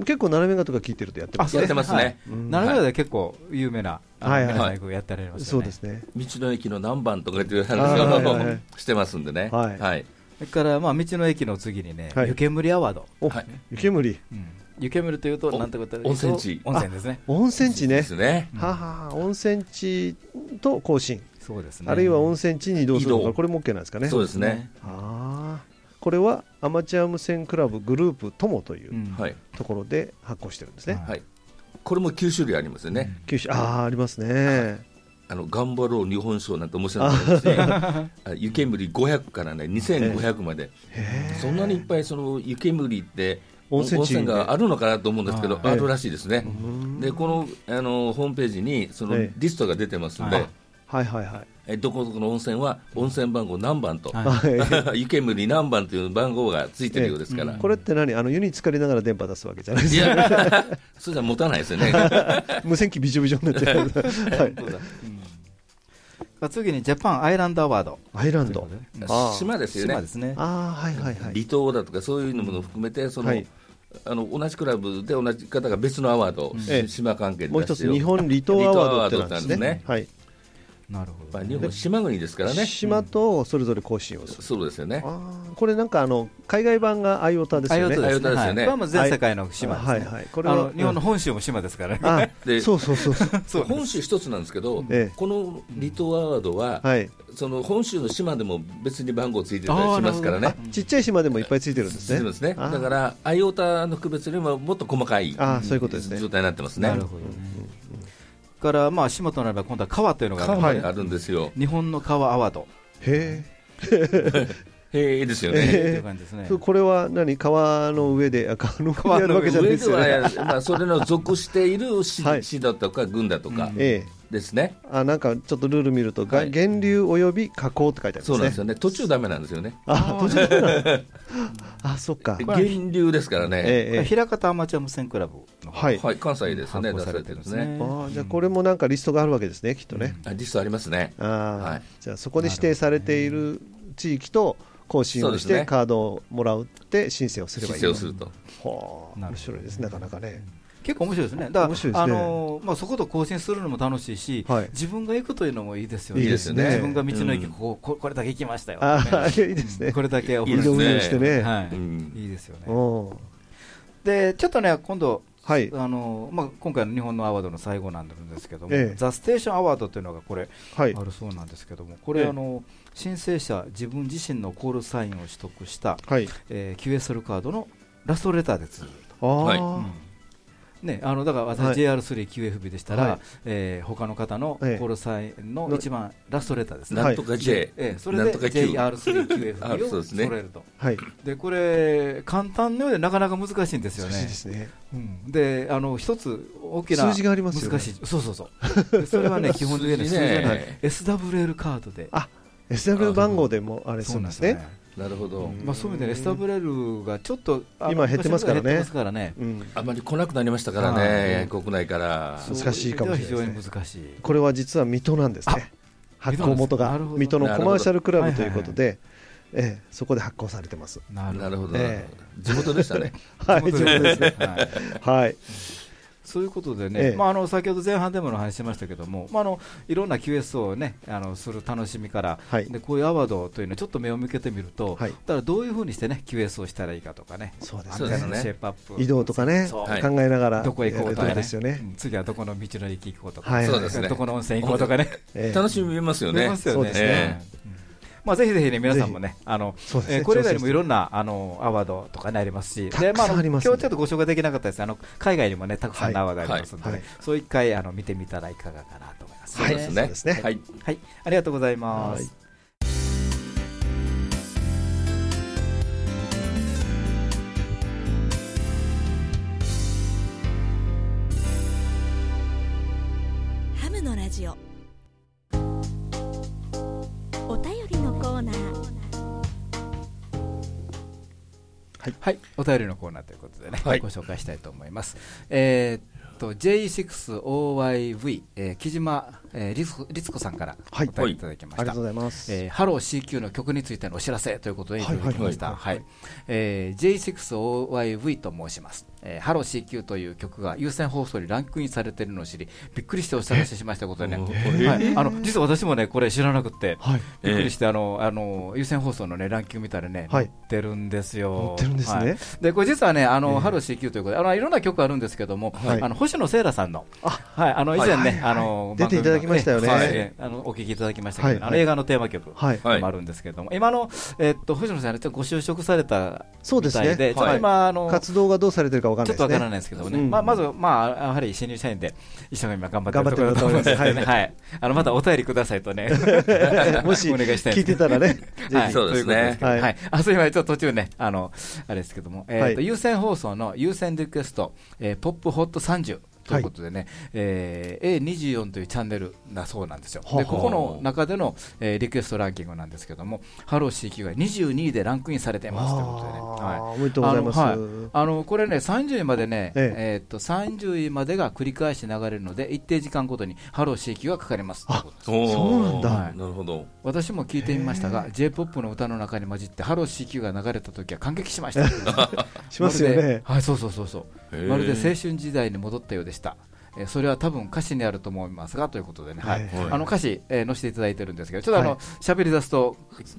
結構斜めがとか聞いてるとやってますね。
やってますね、
うん
ど。7で結構有名な、
はいはい
やってられますよね。
そうですね。
道の駅の何番とかっていう話をしてますんでね、
はい
はい
それから、まあ、道の駅の次にね、
はい
湯煙アワード。
お
はい、
湯煙。
うん湯煙というと、
お
なんてこと
温泉地
温泉ですね。
温泉地ね
で。すね、
はあはあ温泉地と更新。
そうですね。
あるいは温泉地に移動するのか、
移動
これも OK なんですかね。
そうですね、
ああ。これはアマチュア無線クラブグループともというところで発行してるんですね。
はい、これも9種類ありますよね。
九州ああありますね。
あの頑張ろう日本賞なんて面白いですし、*laughs* あ湯煙500からね2500まで、
へ
そんなにいっぱいその湯煙って温
温泉
があるのかなと思うんですけど、
あ
あるらしいですね。
うん。
でこのあのホームページにその
ええ
リストが出てますんで。
はい、
はいはいはい。
えどこどこの温泉は温泉番号何番と、
は
はい *laughs*
湯煙何番という番号がついてるようですから、
これって何？あの湯に浸かりながら電波出すわけじゃないで
い
すか。
や、*laughs* それじゃ持たないですよね。*laughs*
無線機びちょびちょになってる。はい。
い、次にジャパンアイランドアワード。
アイランド。あー
島ですよね
島ですね。
ああはいはいはい。
離島だとかそういうのも含めてその、
はい
あの同じクラブで同じ方が別のアワードを、
ええ
島関係で
もう一つ日本離島アワードってなんですね。
な
るほど。
まあ、日本島国ですからね、
島とそれぞれ更新をする。
そうですよね。
これなんかあの海外版がアイオタですよね。
IOTA です
よね
はいこれはもう全世界の島ですね。
はいはいこれは
あの日本の本州も島ですからね。
あ
で
そうそうそうそう。*laughs*
そう
本州一つなんですけど、
ええ
この離島アワードは、
はい。
その本州の島でも別に番号ついてたりしますからね。
ちっちゃい島でもいっぱいついてるんですね。
すね。だから、アイオタの区別よりももっと細かい
そういうことですね
状態になってますね。
なるほどね。から、まあ、島となれば今度は川というのがある
川まであるんですよ。
日本の川アワード。
へ
へえですよね。
いう感じですね
え。これは何？川の上であ川の上でやるわけじゃない
上で
ですよね。
は、まあ、それの属している市
はい
市だとか軍だとか
ええ
ですね。
あなんかちょっとルール見ると、が
はい
源流および河口って書いてあるんですね。
そうなんですよね。途中ダメなんですよね。
あ途中だあそっか。
源流ですからね。
ええええ
平方アマチュア無線クラブ
はい。
はい、関西ですね。
発行されてるんですね。
あーじゃあこれもなんかリストがあるわけですね、きっとね。
あリストありますね。
あー
はい
じゃあそこで指定されている地域と更新をしてカードをもらうって申請をすればいい
申請をすると。
はあ面白いですなかなかね。
結構面白いですね。だから、
面白いですね
あのーまあ、そこと更新するのも楽しいし、
はい
自分が行くというのもいいですよね。
いいですね
自分が道の駅、
うん
ここここれだけ行きましたよ、
ああ
ね
いいですね。
これだけお風呂
いいですね
移動してね。
はい、
うん
いいですよね。
うん
で、ちょっとね、今度、
はい。
あのーまあ、今回の日本のアワードの最後なんですけども、
ええ
ザ・ステーションアワードというのがこれ、
はい
あ。るそうなんですけども、これ、
ええ
あの申請者、自分自身のコールサインを取得した、
はい。
えー QSL カードのラストレターで続くと。
はい
ああ。
ね、あのだから私、
はい
JR3QFB でしたら、
はい
えー他の方のコ
ええ
ールサインの一番ラストレターですね。
なんとか J、
ええそれで
なんとか Q。
JR3QFB
あそう
を
ですね
揃えると。
はい。
で、これ、簡単のようでなかなか難しいんですよ
難しい
ね
で。すね。
うんで、あの一つ大きな
数字がありますよね
難しい、そうそうそう。でそれはね、*laughs* 基本的にね数字がね SWL カードで。
あ SW 番号でもあれするんですね。
なるほど。
まあ、そういう意味で、ね、SWL がちょっと
今減ってますからね
減ってますからね。
うん。
あまり来なくなりましたから
は
ね
い、
国内から。
難しいかもしれないね。これは実は水戸なんですね。発行元が水戸のコマーシャルクラブということ
な
で、ええそこで発行されてます。
な
なるほど。
え
地元でしたね。*laughs*
はい、
地元
地元ですね。
はい
はい。
そういうことでね、
ええ。
まあ、あの先ほど前半でもお話ししましたけども、まあ、あのいろんな QS を、ね、あのする楽しみから、
はい。
でこういうアワードというのをちょっと目を向けてみると、
はい。
だからどういうふうにして、ね、QS をしたらいいかとかね、
そうです
ね。
シェイプアップ
移動とかね、
そう。
考えながら
どこへ行こうとかね。
ね。
うん次はどこの道の駅行こうとか、
はい
そうですね。
どこの温泉行こうとかね、
ええ
楽しみますよね。
見ますよね。まあ、ぜひぜひね、皆さんもね、あの、
ね
えーこれ以外にもいろんな、あの、アワードとかね、ありますし、
たくさん
ま
ありますね。
今日ちょっとご紹介できなかったですあの、海外にもね、たくさんのアワードありますので、そう一回、あの、見てみたらいかがかなと思います。
そうですね。
そうですね。
はい。
はい、ありがとうございま
はい。
す。
ハムのラジオ
はい、お便りのコーナーということでね、
はい。
ご紹介したいと思います。えーっと J6OYV、えー木島、えー、律子律子さんからお
はい。
便りいただきました。
ありがとうございます。
えーハロー CQ の曲についてのお知らせということでいただきました。
はい。はい
はいえー J6OYV と申します。えーハロー CQ という曲が有線放送にランクインされているのを知り、びっくりしてお知らせしましたことでね、はい、あの実は私もね、これ知らなくて、
はい。
びっくりして、あのあの有線放送の、ね、ランキング見たらね、
はい。
載ってるんですよ。
載ってるんですね。
はい。でこれ実はね、あの
ええ
ハロー CQ ということで、あのいろんな曲あるんですけども、
はい。
あの星野聖羅さんの、
あ
はい、あの以前ね、
はい。はい。はい。
あの
出ていただきましたよね。
番組のええあのお聞きいただきましたけど、
はい。はい
あの映画のテーマ曲。
はい。
はい。
もあるんですけれども、今の、えっと星野さん、ちょっとご就職された
そうですね。
みたいで、ちょっ
はい
と今、あの
活動がどうされてるかわかんないですね。
ちょっとわからないですけどもね、
うん。
まあ、まず、まあ、やはり新入社員で一生懸命頑張って
頑張ってる
ところだと思うんですよね、
は
はい。あのまたお便りくださいとね、*laughs*
もし
お願いしたい
聞いてたらね、ぜ
はい、
ひ。
そうですね。
ということけど。
はい。
はい。あ、そういえばちょっと途中ね、あの、あれですけども、えっ、と、
はい。
優先放送の優先リクエスト、えーポップホット30。ということでね、えー A24 というチャンネルだそうなんですよ。
はあ
で、ここの中での、えーリクエストランキングなんですけども、ハロー CQ が22位でランクインされていますということでね。
あ
はい
ーおめでとうございます。
あのはいあのこれね、30位までね、
え
えーっと30位までが繰り返し流れるので、一定時間ごとにハロー CQ がかかりますということです。
おー
そうなんだ
なるほど。
私も聞いてみましたが、J−POP の歌の中に混じって、ハロー CQ が流れた時は感激しました。*laughs*
しますね。
はい、そうそうそうそう。まるで青春時代に戻ったようでした。えーそれは多分歌詞にあると思いますがということでね、はい。
はい。
あの歌詞、えー載せていただいてるんですけど、ちょっとあの
はい。
喋、り出すと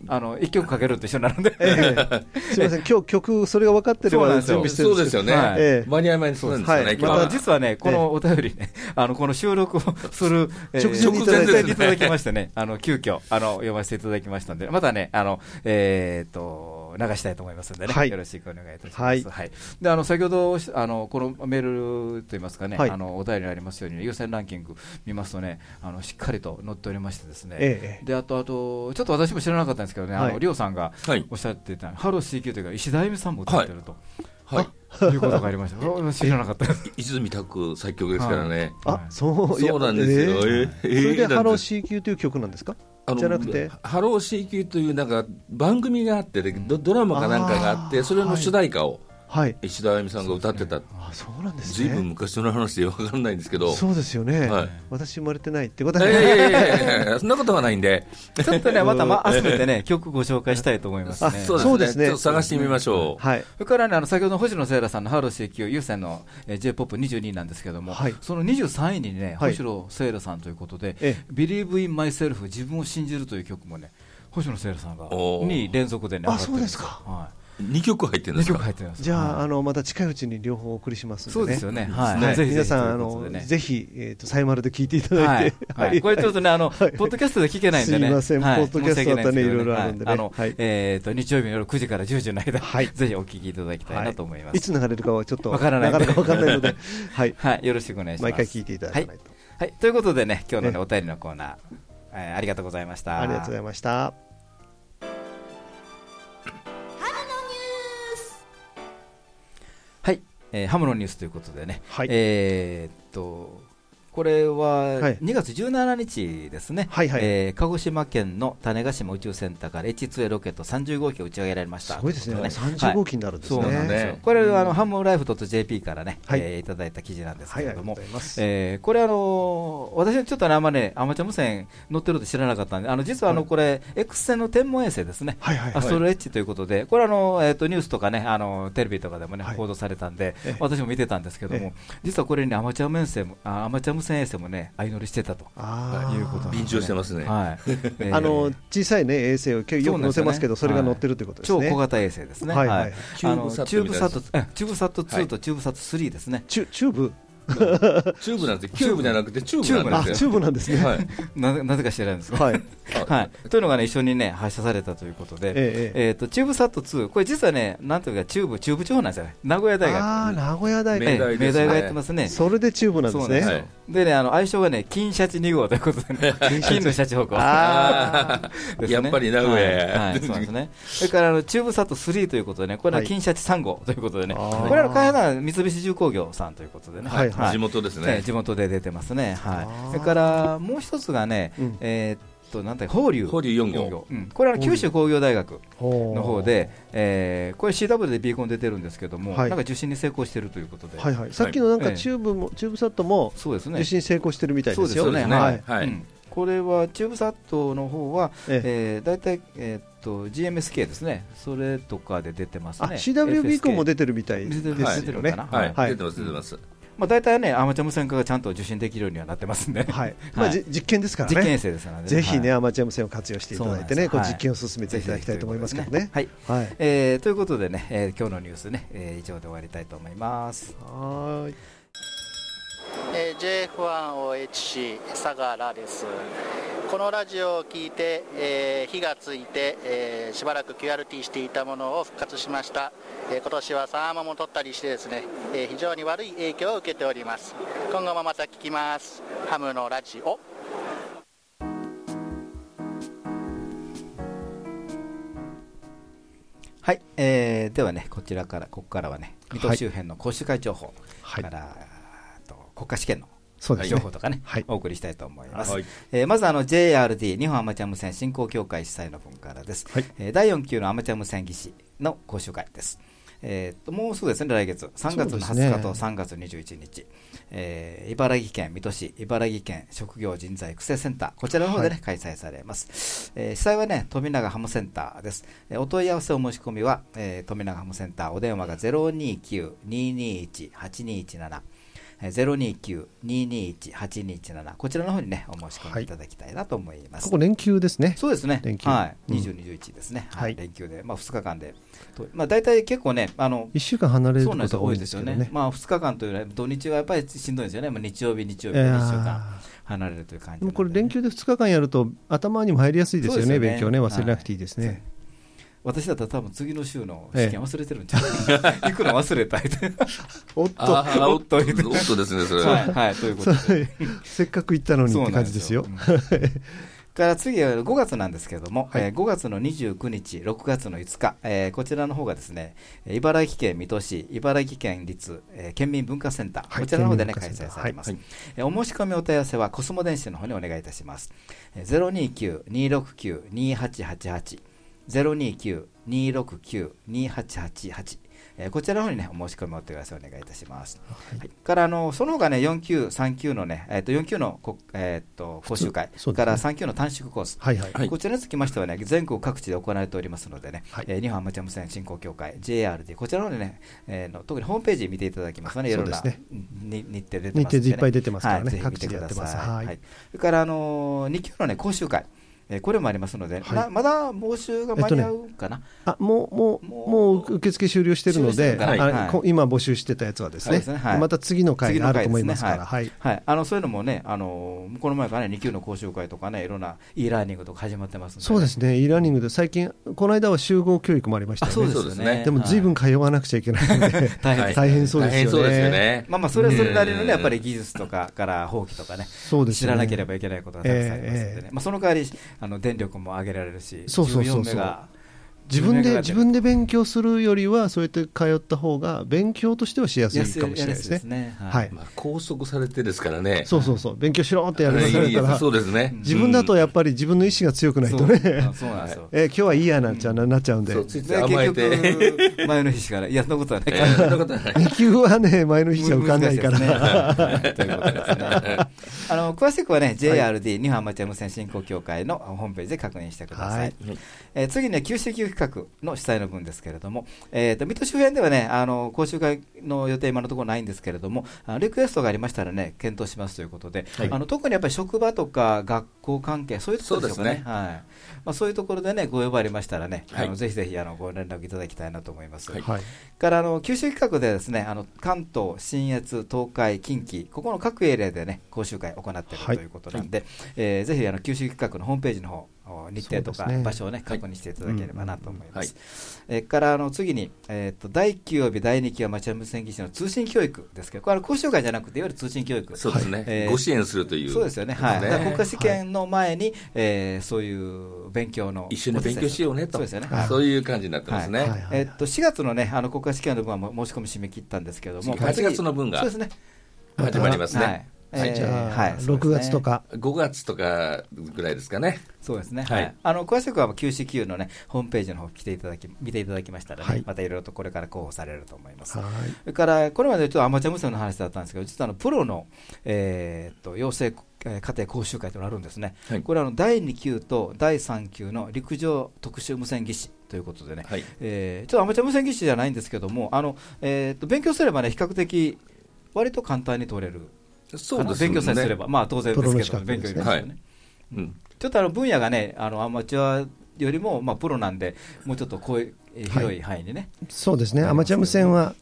あの一曲かけると一緒になるんで、
ええ。すみません、今日曲、それが分かってれば
そうなんですよ。
準備してるんですけど。
そうですよね。
はい。
ええ。
間に合い前にするんですよね。
また実はね、このお便りね、*laughs* あのこの収録をする、えー
直前にいただいて
直前にいただきましてね、あの急遽あの読ませていただきましたんで、またね、あのえーっと流したいと思いますんでね、
はい。
よろしくお願いいたします。
はい。
であの先ほどあのこのメールといいますかね、
はい。
あのお便りにありますように有線ランキング見ますとね、あのしっかりと載っておりましてですね。
ええ
であとあとちょっと私も知らなかったんですけどね、あ
はい。
のりょうさんが
はい。
おっしゃっていた、ハロー CQ というかいしだあゆみさんも歌ってると、
はい。
い、うことがありました。*laughs* あ知らなかった。いず
みたく作曲ですからね、
あそう。
そうなんですよ、
それで「
えー
ハロー C 級」という曲なんですか？じゃなくて？
ハロー C 級というなんか番組があって、ドドラマかなんかがあって、それの主題歌を
はい。
いしだあゆみさんが歌ってた、
あそうなんです
ずいぶん
ね
昔の話で分かんないんですけど、
そうですよね、
はい。
私生まれてないってこと
い。
は
やいやいやいやいやそんなことはないんで、
ちょっとね、また、ま、集めてね、曲ご紹介したいと思いますね。
あそうですね。
ちょっと探してみましょう。
はい。
それからね、あの先ほどの星野聖羅さんのハロー CQ、有線の、えー、J−POP22 なんですけども、
はい。
その23位にね、
はい。
星野聖羅さんということで、
ええ。
Believe in Myself、自分を信じるという曲もね、星野聖羅さんが
おー。
2位連続でね、
あ
上がってるん
そうですか。
は
2曲入ってるん
い、2
ですか？
曲入ってます。
じゃあ,、
はい。
あのまた近いうちに両方お送りしますんでね。
そうですよね、はい、
はい。
ぜひ
皆さんあのぜひ、えー、とサイマルで聞いていただ
はい。い。
て、
はい、これちょっとね、あの、
はい。
ポッドキャストで聞けないんでね。
すいません。
はい。
ポッドキャストだったらね
い
ろいろあるんでね。
はい。あの、
はい。
えっ、と、日曜日の夜9時から10時の間、
はい。
ぜひお聞きいただきたいなと思います。
いつ流れるかはちょっと
わからない。
なかなかわからないので、*laughs* はい、
はい、よろしくお願いします。
毎回聞いていただかないと、
はい、ということでね、今日の、ね、
え
お便りのコーナー。ありがとうございました。
ありがとうございました。
はい、えーハムのニュースということでね、
はい。
えーっと、これは
はい。
2月17日ですね、
はいはい。
えー鹿児島県の種子島宇宙センターから H2A ロケット30号機を打ち上げられました。
すごいですね、
とうこと
30号機になるんですね。
そうなんですよ
ね
これはあの、ハムライフ .jp からね、
はい。
えーいただいた記事なんですけれども、
ござい。
えーこれあのー私はちょっとねあんまねアマチュア無線乗ってると知らなかったんであの実はあの
はい。
これ X 線の天文衛星ですね、
はいはいはい。
アストロエッジということで。これあの、えー、とニュースとかねあのテレビとかでもね、
はい。
報道されたんで
ええ。
私も見てたんですけども、
え
実はこれにアマチュア無線もあアマチュア無線衛星もね相乗りしてたと。いうこと
便乗してますね。
はい。*laughs* えー。
あの小さいね衛星を結構よく載せますけど、それが載ってるということですね。
超小型衛星ですね、
はいはい
チューブサットえチューブサット2とチューブサット3ですね、
チューブ？
チューブなんて、キューブじゃなくてチューブなんです
チューブなんです。ね。
はい。
なぜなぜか知らないんですが、
はい。
はい、というのがね、一緒にね、発射されたということで、
えええ
え。ーとチューブサット2、これ実はね、なんというか、チューブ、中部地方なんですよね、名古屋大学。
ああ名古屋大
明
学。
ええ
大ですね。
明大がやってますね。
それでチューブなんですね。
でね、あの愛称がね、金シャチ2号ということでね、金のシャチ方向。
あ
ですね
やっぱり名古屋。や
は *laughs* そうなんですね。それからあのチューブサット3ということでね、これは金シャチ3号ということでね、
あー。
これは開発は三菱重工業さんということでね、
はい
あ、地元ですね。
ええ地元で出てますね。はい。それからもう一つがね、
うん
えーっとなんだっけ鳳龍
鳳龍4号
うんこれは九州工業大学の方で、えーこれ CW でビーコン出てるんですけども、
はい
なんか受信に成功してるということで、
はいはい。さっきのなんか
ええ
チューブもチューブサットも
そうですね
受。信成功してるみたいですよ。
そうですよね。
は
はいい。
はい
うんこれはチューブサットの方は、
え
えー、大体えーっと GMSK ですね。それとかで出てます
あ
ね。
CW ビーコンも
出
出てるみたいですよね
出て
ます、出てます。
まあ大体ねアマチュア無線家がちゃんと受信できるようにはなってますんで。
はい。*laughs* まあじ実験ですからね。
実験衛星ですからね。
ぜひね、
はい
アマチュア無線を活用していただいてね、こう実験を進めていただきたいと思いますけどね。
はい。
はい。
えーということでね、えー今日のニュースね、えー以上で終わりたいと思います。
はーい。
えー JF1OHC 相良です。このラジオを聞いて、えー火がついて、えーしばらく QRT していたものを復活しました、えー今年はサーマも取ったりしてですね、えー非常に悪い影響を受けております。今後もまた聞きます。ハムのラジオ。
はい、えーではね、こちらから、ここからはね、水戸周辺の講習会情報
はい。
から、あと国家試験の
そうですね
情報とかね、
はい
お送りしたいと思います。
はい
えーまずあの JRD 日本アマチュア無線振興協会主催の分からです、
はい
えー第4級のアマチュア無線技師の講習会です。えーともうすぐですね、来月、3月の
そうですね
20日と3月21日、えー茨城県水戸市、茨城県職業人材育成センター、こちらの方でね、開催されます。えー主催はね、富永ハムセンターです。えーお問い合わせお申し込みは、えー富永ハムセンター、お電話が029-221-8217。えー029-221-8217こちらの方にね、お申し込みいただきたいなと思います。
ここ連休ですね。
そうですね。
連休
はい。
うん
20、21ですね。
は
はいい。連休で、まあ2日間で。とまあ大体結構ね、あの、
1週間離れることが多い
で
すすけどね。。
まあ2日間というのは、土日はやっぱりしんどいですよね。まあ日曜日、日曜日、
い
1
やー
週間離れるという感じ
でもこれ連休で2日間やると頭にも入りやすいですよね、
そうですよね
勉強ね、忘れなくていいですね。
私だったら多分次の週の試験忘れてるんちゃう、行くの忘れたって。*laughs*
おっと、
おっと、おっ
と
とですね、それ。
は、
は。
はい、ということで。
せっかく行ったのにって感じですよ。
から次は5月なんですけれども、
はい。
えー5月の29日、6月の5日、えーこちらの方がですね、えー茨城県水戸市、茨城県立、えー県民文化センター、
はい
こちらの方でね、開催されます、
はい。
えーお申し込みお問い合わせはコスモ電子の方にお願いいたします。えー029-269-2888、029-269-2888、えーこちらの方にね、お申し込みお問い合わせをお願いいたします。はい、からあのその他ね、4級、3級のね、えー、と4級のこ、えー、と講習会、
そね。
から3級の短縮コース、
はいはい。
はい。
こちらにつきましてはね、全国各地で行われておりますのでね、
はい。
えー日本アマチュア無線振興協会、JRD、こちらの方でね、えーの特にホームページ見ていただきますとね、いろんな、
ね
に日程出てますんで、
日程いっぱい出てますからね。
はい、ぜひ見
各
てください。
はい。
はい。それから、あのー、2級のね、講習会、えーこれもありますので、
はい。
なまだ募集が間に合うかな、
あもう、もう、
もう
もう受付終了してるので、
はい
こ今募集してたやつはですね、
すねはい。
また次の回があると思いますから、はい。
はい、あのそういうのもね、あのーこの前からね、2級の講習会とかね、いろんな e ラーニングとか始まってます
そうですね、e ラーニングで最近、この間は集合教育もありましたね。
そうですよね。
でも、ずい。ぶん
はい
通わなくちゃいけないので、*laughs*
大変
そうですよね。
まあまあ、それはそれなりの
うん。
ね、やっぱり技術とかから法規とかね、
そうです
知らなければいけないことがたくさんありますのでね、
ええ。
まあ、その代わりあの電力も上げられるし、
そうそうそうそう。
14メガ
自分で
14メガ
自分で勉強するよりは、そうやって通った方が、勉強としてはしやすいかもしれないですね。
ね
はい
まあ、拘束されてですからね。
そうそうそう、勉強しろってやらされたら、*laughs*
そうですね。
自分だとやっぱり自分の意志が強くないとね、
そうなんですよ。*laughs*
え今日はいいやなんちゃうななっちゃうんで
そ、うついつい
で
甘えて。
結局、前の日しかない、いや、そんなことはない
そんなことはない。*laughs*
2級はね、前の日じゃ受かんないから。
難しいですねはいということですね。あの詳しくはね、JRD、日本アマチュア無線振興協会のホームページで確認してください。
はい
えー次にね、九州級企画の主催の分ですけれども、えーと水戸周辺ではね、あの講習会の予定、今のところないんですけれども、リクエストがありましたらね、検討しますということで、
はい。
あの特にやっぱり職場とか学校関係、そういうところでしょうかね。
ね。
はい。まあ、そういうところでね、ご要望ありましたらね、あ
はい。
のぜひぜひあのご連絡いただきたいなと思います。
はい。
はい
からあの九州企画ではですねあの関東、信越、東海、近畿、ここの各エリアでね講習会を行っている
はい。
ということなんで、えーぜひあの九州企画のホームページの方お日程とか場所をね確認していただければなと思います。
はい。
えーからあの次に、えー、と第9曜日、第2期は町山無線技師の通信教育ですけど、これは講習会じゃなくて、いわゆる通信教育。
そうですね、
えー
ご支援するという。
そうですよね、はい、だから国家試
は
験の前に、えーそういう勉強の
い一緒に勉強しようねと。
そうですよね、
はい。
そういう感じになってますね。
はい。はい。
えっと4月のね、あの国家試験の分はもう申し込み締め切ったんですけれども、
8月の分が
そうですね、
始まりますね。
はい
はい
えー
じゃあ、
はいそうです
6
ね
月とか、
5月とかぐらいですかね。
そうですね、
はい。
はい。あの詳しくは QCQ のね、ホームページの方来ていただき、見ていただきましたらね、
はい。
またいろいろとこれから候補されると思います。
はい。
それから、これまでちょっとアマチュア無線の話だったんですけど、実はあのプロの、えーっと養成えー家庭講習会というのがあるんですね、
はい。
これはあの第2級と第3級の陸上特殊無線技師ということでね、
はい。
えーちょっとアマチュア無線技師じゃないんですけども、あのえーっと勉強すればね、比較的、割と簡単に取れる、
そうですね。
勉強さえすれば、まあ当然
プロの
ですけど、
ね
勉強いりますよね。
はいうん。
ちょっとあの分野がね、あのアマチュアよりも、まあ、プロなんで、もうちょっとこう広い範囲にね、
そうですね、
はい
アマチュア無線は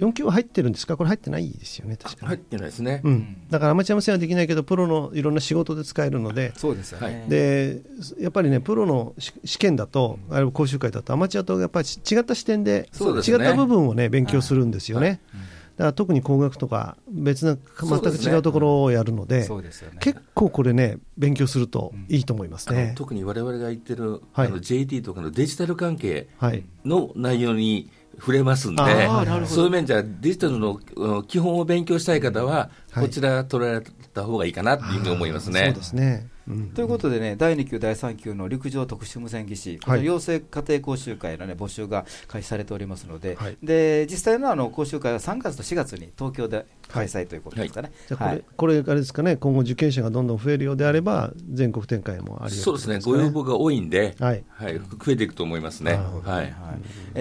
4級は入ってるんですか、これ入ってないですよね、確かに。
入ってないですね。
うん、だからアマチュア無線はできないけど、プロのいろんな仕事で使えるので、
そうですよね。
はい
でやっぱりね、プロのし試験だと、あるいは講習会だと、アマチュアとやっぱり違った視点で、
そうですね
違った部分をね、勉強するんですよね。
うん
だから特に工学とか、別な全く違うところをやるので、
そうですよね。
結構これね、勉強するといいと思います
あの
ね。
特に我々が言ってる、
はい
あの JT とかのデジタル関係
はい、
の内容に触れますんで、
あー
なるほど
そういう面じゃデジタルのうん基本を勉強したい方は、
はい
こちら取られた方がいいかなというふうに思いますね。
そうですね。うん。
ということでね、第2級、第3級の陸上特殊無線技師、こ
はい。
の養成家庭講習会の、ね、募集が開始されておりますので、
はい。
で実際のあの講習会は3月と4月に東京で開催ということですかね。
じゃあこれ、
はい。
これあれですかね、今後受験者がどんどん増えるようであれば、全国展開もあり
そうですね、ご要望が多いんで、
とです
はい、増えていくと思いますね。はい。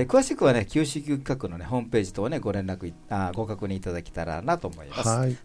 詳しくはね、九州級企画の、ね、ホームページ等を、ね、ご連絡いあご確認いただけたらなと思います。
はい。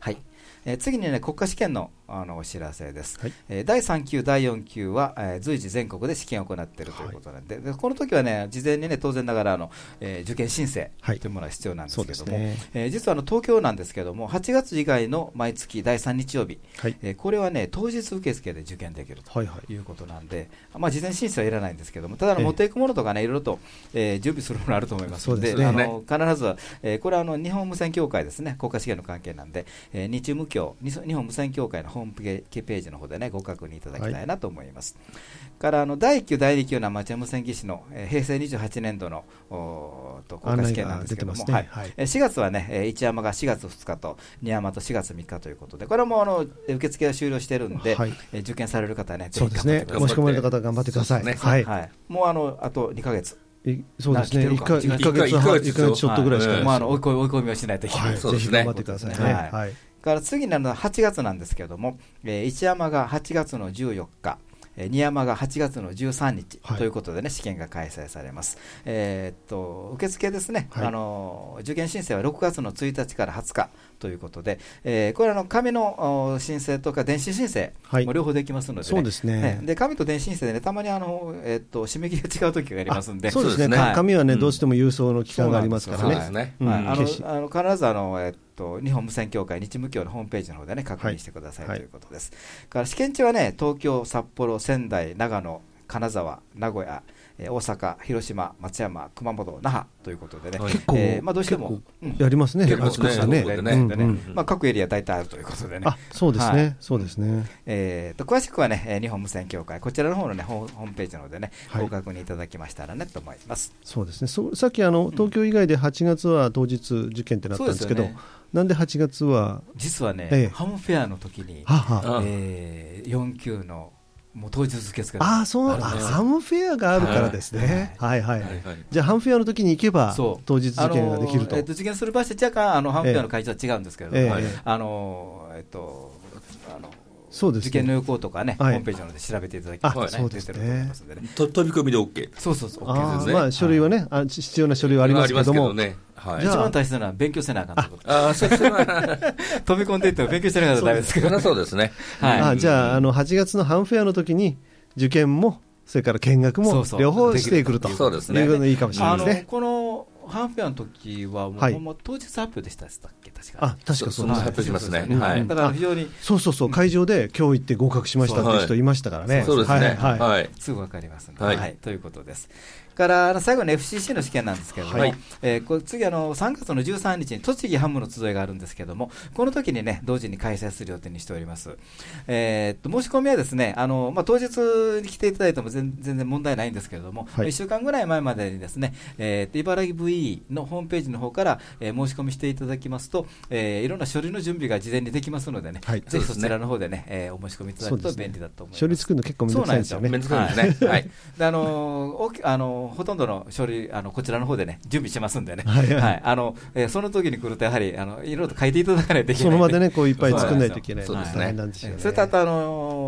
えー次にね、国家試験のあのお知らせです、
はい
えー第3級、第4級は、えー随時全国で試験を行っているということなんで,、でこの時はね、事前にね、当然ながらあの、えー受験申請
はい
というものが必要なんですけども、
ですね。
えー実はあの東京なんですけども、8月以外の毎月第3日曜日、
はい。
えーこれはね、当日受付で受験できると。
はいはい。
いうことなんで、まあ、事前申請はいらないんですけども、ただあの
ええ
持っていくものとかね、いろいろと、えー準備するものあると思いますので、
ね
あの必ずは、えーこれはあの日本無線協会ですね、国家試験の関係なんで、えー日中無教、日日本無線協会のホームページの方でね、ご確認いただきたいなと思います。からあの第1級、第2級のアマチュア無線技師の、えー平成28年度のと国家試験なんですけども、
ね。
はい。
はい。
えー4月はね、えー一山が4月2日と、二山と4月3日ということで、これはもうあの受付が終了してるんで、
はい。
えー受験される方はね、
そうですね。申し込まれた方は頑張ってください。
ね。
はい。
はい、もうあのあと2ヶ月、
いそうですね。
な来てるか
一か一ヶ月
一ヶ
半、
月
ちょっとぐらいしか
まあ、あの追い込み追い込みをしないといけない、
ぜひ頑張ってくださいね。
はい
はい。
から次になるのは8月なんですけれども、えー一山が8月の14日、えー二山が8月の13日、
はい。
ということでね、試験が開催されます。えーっと、受付ですね、
はい。
あの、受験申請は6月の1日から20日ということで、えーこれはあの紙のお申請とか電子申請
はい。
も両方できますので、ね。
そうですね。
えーで紙と電子申請でね、たまにあの、えーっと締め切りが違う時がありますんで、
そうですね。紙はね、
うん。
どうしても郵送の期間がありますから
そう
ね。
ですね。
うん
はい、あのあの必ずあの、えっと、日本無線協会、日無協のホームページの方で、ね、確認してください、
はい
ということです。から試験地はね、東京、札幌、仙台、長野、金沢、名古屋、えー大阪、広島、松山、熊本、那覇ということでね、
はい
結構
えーまあ、どうしても、うん
やりますね。
結構
ね。
ねそう
ね
うん
でね
うん
まあ、各エリア大体あるということでね。
あ、そうです
はい
ね。そうですね。
えーと詳しくはね、えー日本無線協会、こちらの方のね、ホーホームページの方でね、
はい
ご確認いただきましたらねと思います。
そうですね。そさっきあの東京以外で8月は当日受験ってなったんですけど
そう
なんで8月は、
実はね、
ええ
ハムフェアの時に、
はは。
あ
えー、4級のもう当日受付が
ああ、そう、あハムフェアがあるからですね。はい。はいじゃあ、ハムフェアの時に行けば当日受験ができると。
えっ。と受験する場所若干あのハムフェアの会場は違うんですけれどあのえっと
そうです
受験の
ね。
予行とかね、
はい
ホームページなので調べていただきますと
あそうですね
出てると思いますんでね。
と飛び込みで OK。
そうそうそう、
あ
OK です
ね
ーまあ、書類はね、あ必要な書類はありますけども、
ね。はい。
じゃあ
一番大切なのは勉強せなあかんと。
ああ、そうそう。*laughs*
飛び込んでいっても勉強してなかったらダメですけど。
そうですね。
はい
あじゃあ、あの8月のハムフェアの時に、受験も、それから見学も両方してくると。
そうですね
いうのいいかもしれな
あの
いですね。
このハムフェアの時はもう、当日発表でしたっけ、確か。
あ、確か
そ
そううです
その発表しますね。
うん
はい。
だから非常に
そうそうそう、会場で今日行って合格しましたっていう人いましたからね。
そうですね。
はい。
すぐわかります
はい、
ということです。からあの最後に FCC の試験なんですけれども、
はい
えーこれ次あの、3月の13日に栃木ハムの集いがあるんですけれども、この時にね、同時に開催する予定にしております。えーっと、申し込みはですね、あのまあ、当日に来ていただいても全全然問題ないんですけれども、
はい
1週間ぐらい前までにですね、えー茨城 VE のホームページの方から、えー申し込みしていただきますと、えーいろんな書類の準備が事前にできますのでね、
はい
ぜひそちらの方でね、えーお申し込みいただくと便利だと思います。
書類作るの結構めんどくさいんですよね。
めんどくさいですね。はい。
であの大きあのほとんどの書類あの、こちらの方でね、準備しますんでね、
はいはい。
あのえーその時に来ると、やはりあのいろいろと書いていただかないといけない
その場でね、こういっぱい作らないといけない
そうですね。
それとあと、あのー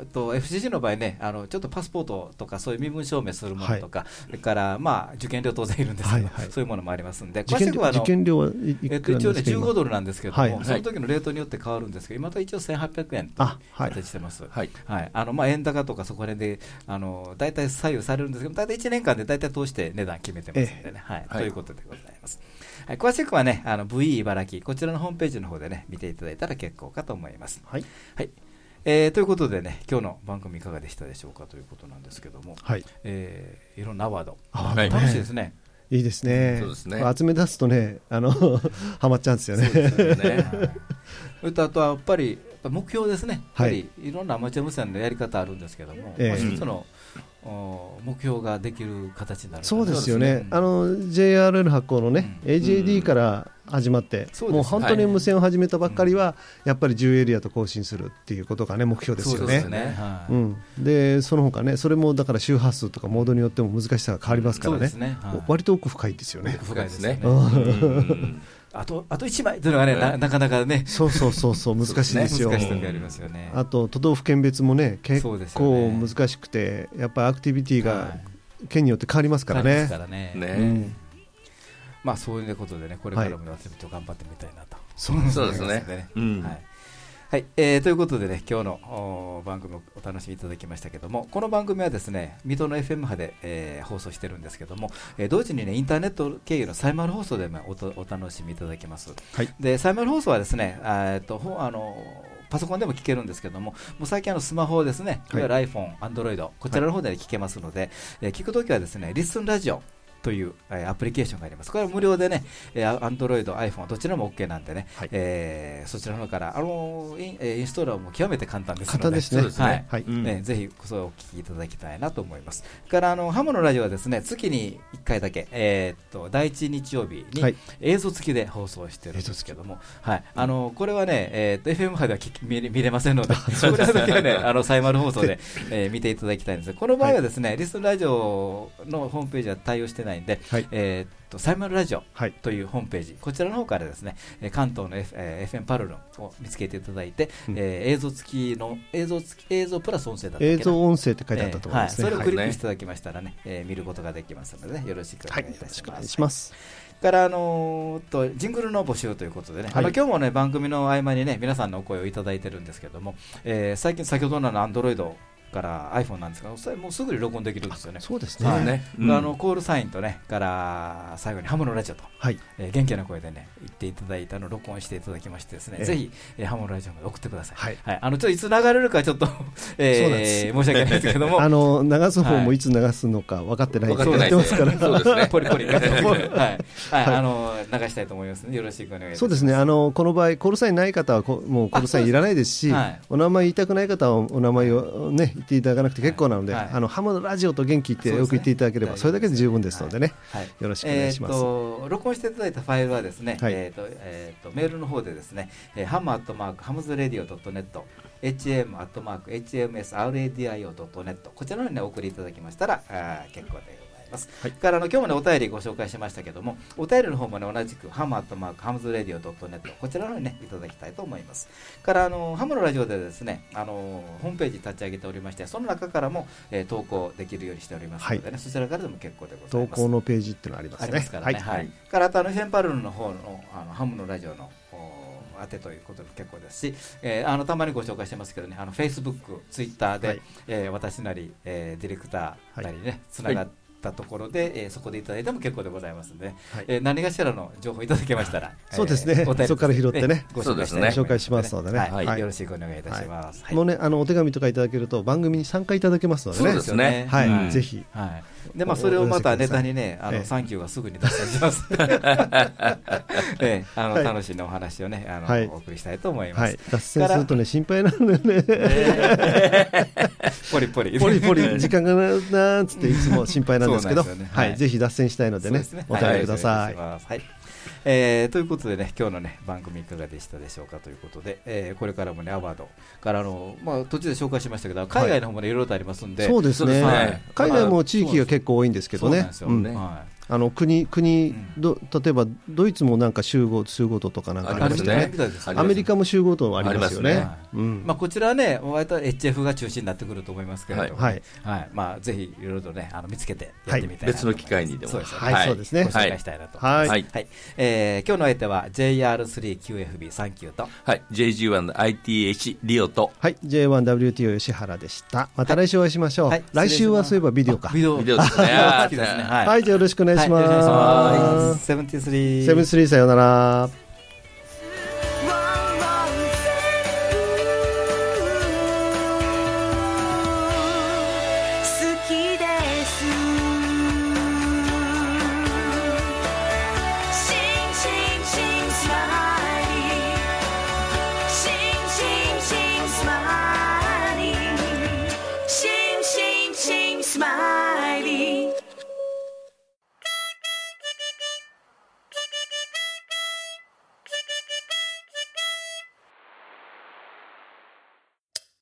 えっと FCC の場合ねあの、ちょっとパスポートとか、そういう身分証明するものとか、それから、まあ、受験料当然いるんですけど、
はいはい。
そういうものもありますんで、
受験料
詳しくはあの
受験料はいい
えっ
く
と、一応ね、
らなんですか今
？15ドルなんですけれども、
はい
その時のレートによって変わるんですけど、今と一応1800円と
あはい。
形してます。
はい。
はい、あのまあ円高とかそこら辺であの大体左右されるんですけど、大体1年間で大体通して値段決めてますんでね、はい。
はい。
ということでございます。はい、詳しくはね、あの VE 茨城、こちらのホームページの方でね、見ていただいたら結構かと思います。
はい。
はいえーということでね、今日の番組いかがでしたでしょうかということなんですけども、
はい。
えーいろんなアワード、
あ
はい
楽しいですね。
いいですね。
そうですね
集め出すとね、あの、*laughs* ハマっちゃうんですよね。
ね。*laughs*
それとあとはやっぱりやっぱ目標ですね、や
はい
っぱりいろんなアマチュア無線のやり方あるんですけども、
ええ
まあ一つの、お目標ができる形になる
そうですよ
うん
ね。あの、JRL 発行のね、
うん
AJD から始まって、
そうです
もう本当に無線を始めたばっかりは、やっぱり10エリアと更新するっていうことがね、目標ですよね。
そうです。ね、はい。
うん、でその他ね、それもだから周波数とかモードによっても難しさが変わりますからね、
ね。はい。
割と奥深いですよね。
深いですね。あと、あと1枚というのがね、ななかなかね、
そうそうそうそう、難しいですよ。
ありますよね。
あと都道府県別もね、結構
ね。
難しくて、やっぱりアクティビティ
は
が
い。
県によって変わりますからね。
変わります。からね。
ね
うん
まあ、そういうことでね、これからもやってみて頑張ってみたいなと。
そう
そうですね。うん。
はい。はい、えーということでね、今日のお番組をお楽しみいただきましたけども、この番組はですね、水戸の FM 波で、えー放送してるんですけども、えー同時にね、インターネット経由のサイマル放送でもおとお楽しみいただけます。
はい。
で、サイマル放送はですね、えっと、ほあの、パソコンでも聞けるんですけども、もう最近あのスマホですね、い。わゆる iPhone、Android、こちらの方で聞けますので、えー聞くときはですね、リッスンラジオという、えーアプリケーションがあります。これは無料でね、えー、Android、iPhone、どちらも OK なんでね、
はい。
えーそちらの方から、あのインえーインストールはもう極めて簡単ですので、
簡単ですね。
はい。
はい。
うん。
ねぜひそれをお聞きいただきたいなと思います。からあのハムのラジオはですね月に1回だけ、えーっと第一日曜日に
はい。
映像付きで放送してるんですけども、はい、あのこれはね、えーっと FM 波では聞き見れ見れませんので、これだけはね *laughs* あのサイマル放送で、えー見ていただきたいんです。がこの場合はですね、リストラジオのホームページは対応してないんで、
はい。
えーっとサイマルラジオ
はい。
というホームページ、こちらの方からですね、えー関東の、F えー FM パルルンを見つけていただいて、
うん。
えー映像付きの映像付き映像プラス音声だった
映像音声って書いてあったと思いますね。
えーはい、それをクリッ
はい
クしていただきましたらね、えー見ることができますのでね、よろしくお
はい、
願いいたします。
します。
からあのーとジングルの募集ということでね、あの
はい
今日もね番組の合間にね皆さんのお声をいただいてるんですけども、えー最近先ほどのアンドロイドから iPhone なんですが、それもうすぐに録音できるんですよね。
そうです
はい
ね。
ね。うん。
あのコールサインとねから最後にハムのラジオと、
はい。
えー元気な声でね言っていただいたのを録音していただきましてですね、
ええ。
ぜひ、えーハムのラジオまで送ってください。
はい。
あのちょっといつ流れるかちょっと、えー申し訳ないですけども、*laughs*
あの流す方
はい。
もいつ流すのか分かってない
分かってない
言ってますから。
そうですね。
ポリポリ、*laughs* はい、はい、
はい。
あの流したいと思いますので、よろしくお願いします。
そうですね、あのこの場合、コールサインない方はこもうコールサインいらないですし、
はい
お名前言いたくない方はお名前を、ね、言っていただかなくて結構なので、
はい。はい
あのハムのラジオと元気ってよく言っていただければ、それだけで十分ですのでね、
はい、
よろしくお願いします。
えーと録音していただいたファイルはですね、
はい。
えーとえーとメールの方でですね、えー、ハムアットマークハムズレディオドットネット、HM アットマーク HMSRADIO ドットネットこちらの方にねお送りいただきましたらあー結構でございます。
はい
からあの今日もねお便りご紹介しましたけども、お便りの方もね同じくハムアットマークハムズレディオドットネットこちらの方にねいただきたいと思います。からあのハムのラジオでですね、あのホームページ立ち上げておりまして、その中からも、えー投稿できるようにしておりますのでね、そちらからでも結構でござい
投
ます。
稿のページっていうのがありますね。
ありますからね。
は
はいい。からあとあのフェンパルルンの方のあのハムのラジオのお宛てということで結構ですし、えーあのたまにご紹介してますけどね、あのフェイスブック、ツイッターで、
はい
えー私なり、えーディレクターなりね、つながったところで、えーそこでいただいても結構でございますので、
はい。
えー何かしらの情報いただけましたら、
そうですね。
お便り
そこから拾ってね。
ご紹介し
ね。
紹介しますのでね。
はい。
はい。
よろしくお願いいたします。はい。
もうね、あのお手紙とかいただけると番組に参加いただけますのでね。
そうですね。
はい、
うん。
ぜひ。
はい。で、まあ、それをまたネタにね、あの、
ええ
サンキューがすぐに出したりします。*laughs* *laughs* ええ、あの、
はい。
楽しいのお話をね、あの、
はい。
お送りしたいと思います。
はい。、脱線するとね、心配なんだよね。*laughs* *laughs*
ポリポリ。
ポリポリ、時間がななーっつっていつも心配なんですけど、
ね。はい。
はい、ぜひ脱線したいのでね
ですね、
お便りください。
はい。えーということでね、今日のね、番組いかがでしたでしょうかということで、えーこれからもね、アワード。からあの、まあ、途中で紹介しましたけど、海外の方もね、いろいろとありますんで、
そうです
そうです
ね。
ね。
海外も地域が結構多いんですけどね。
そうなんで。すよ
あの国国
うん。
ど例えばドイツもなんか集合集合とかなんかあり
い。
ま
すね。みたいですね。
アメリカも集合とありますよね。
ますね。
うん。
まあ、こちらはね、割と HF が中心になってくると思いますけれども、
はい
はい。まあ、ぜひいろいろとね、あの見つけてやってみたいな
別の機会にでも。
そうですよね。
はい。そうですね。
ご紹介したいなと。思い。ます。
はい。
はい。
えー今日の相手は JR3QFB サンキューと、
はい、JG1 の ITH リオと。
はい。J1WTO 吉原でした。また来週お会いしましょう。
はい。
来週はそういえばビデオか。
ビデオ
ビデオ *laughs*
ですね。はい。
はい、じゃあよろしくお願いし
はいよろしくお願いし
ま。
ますす。73
セブンスリーさようなら。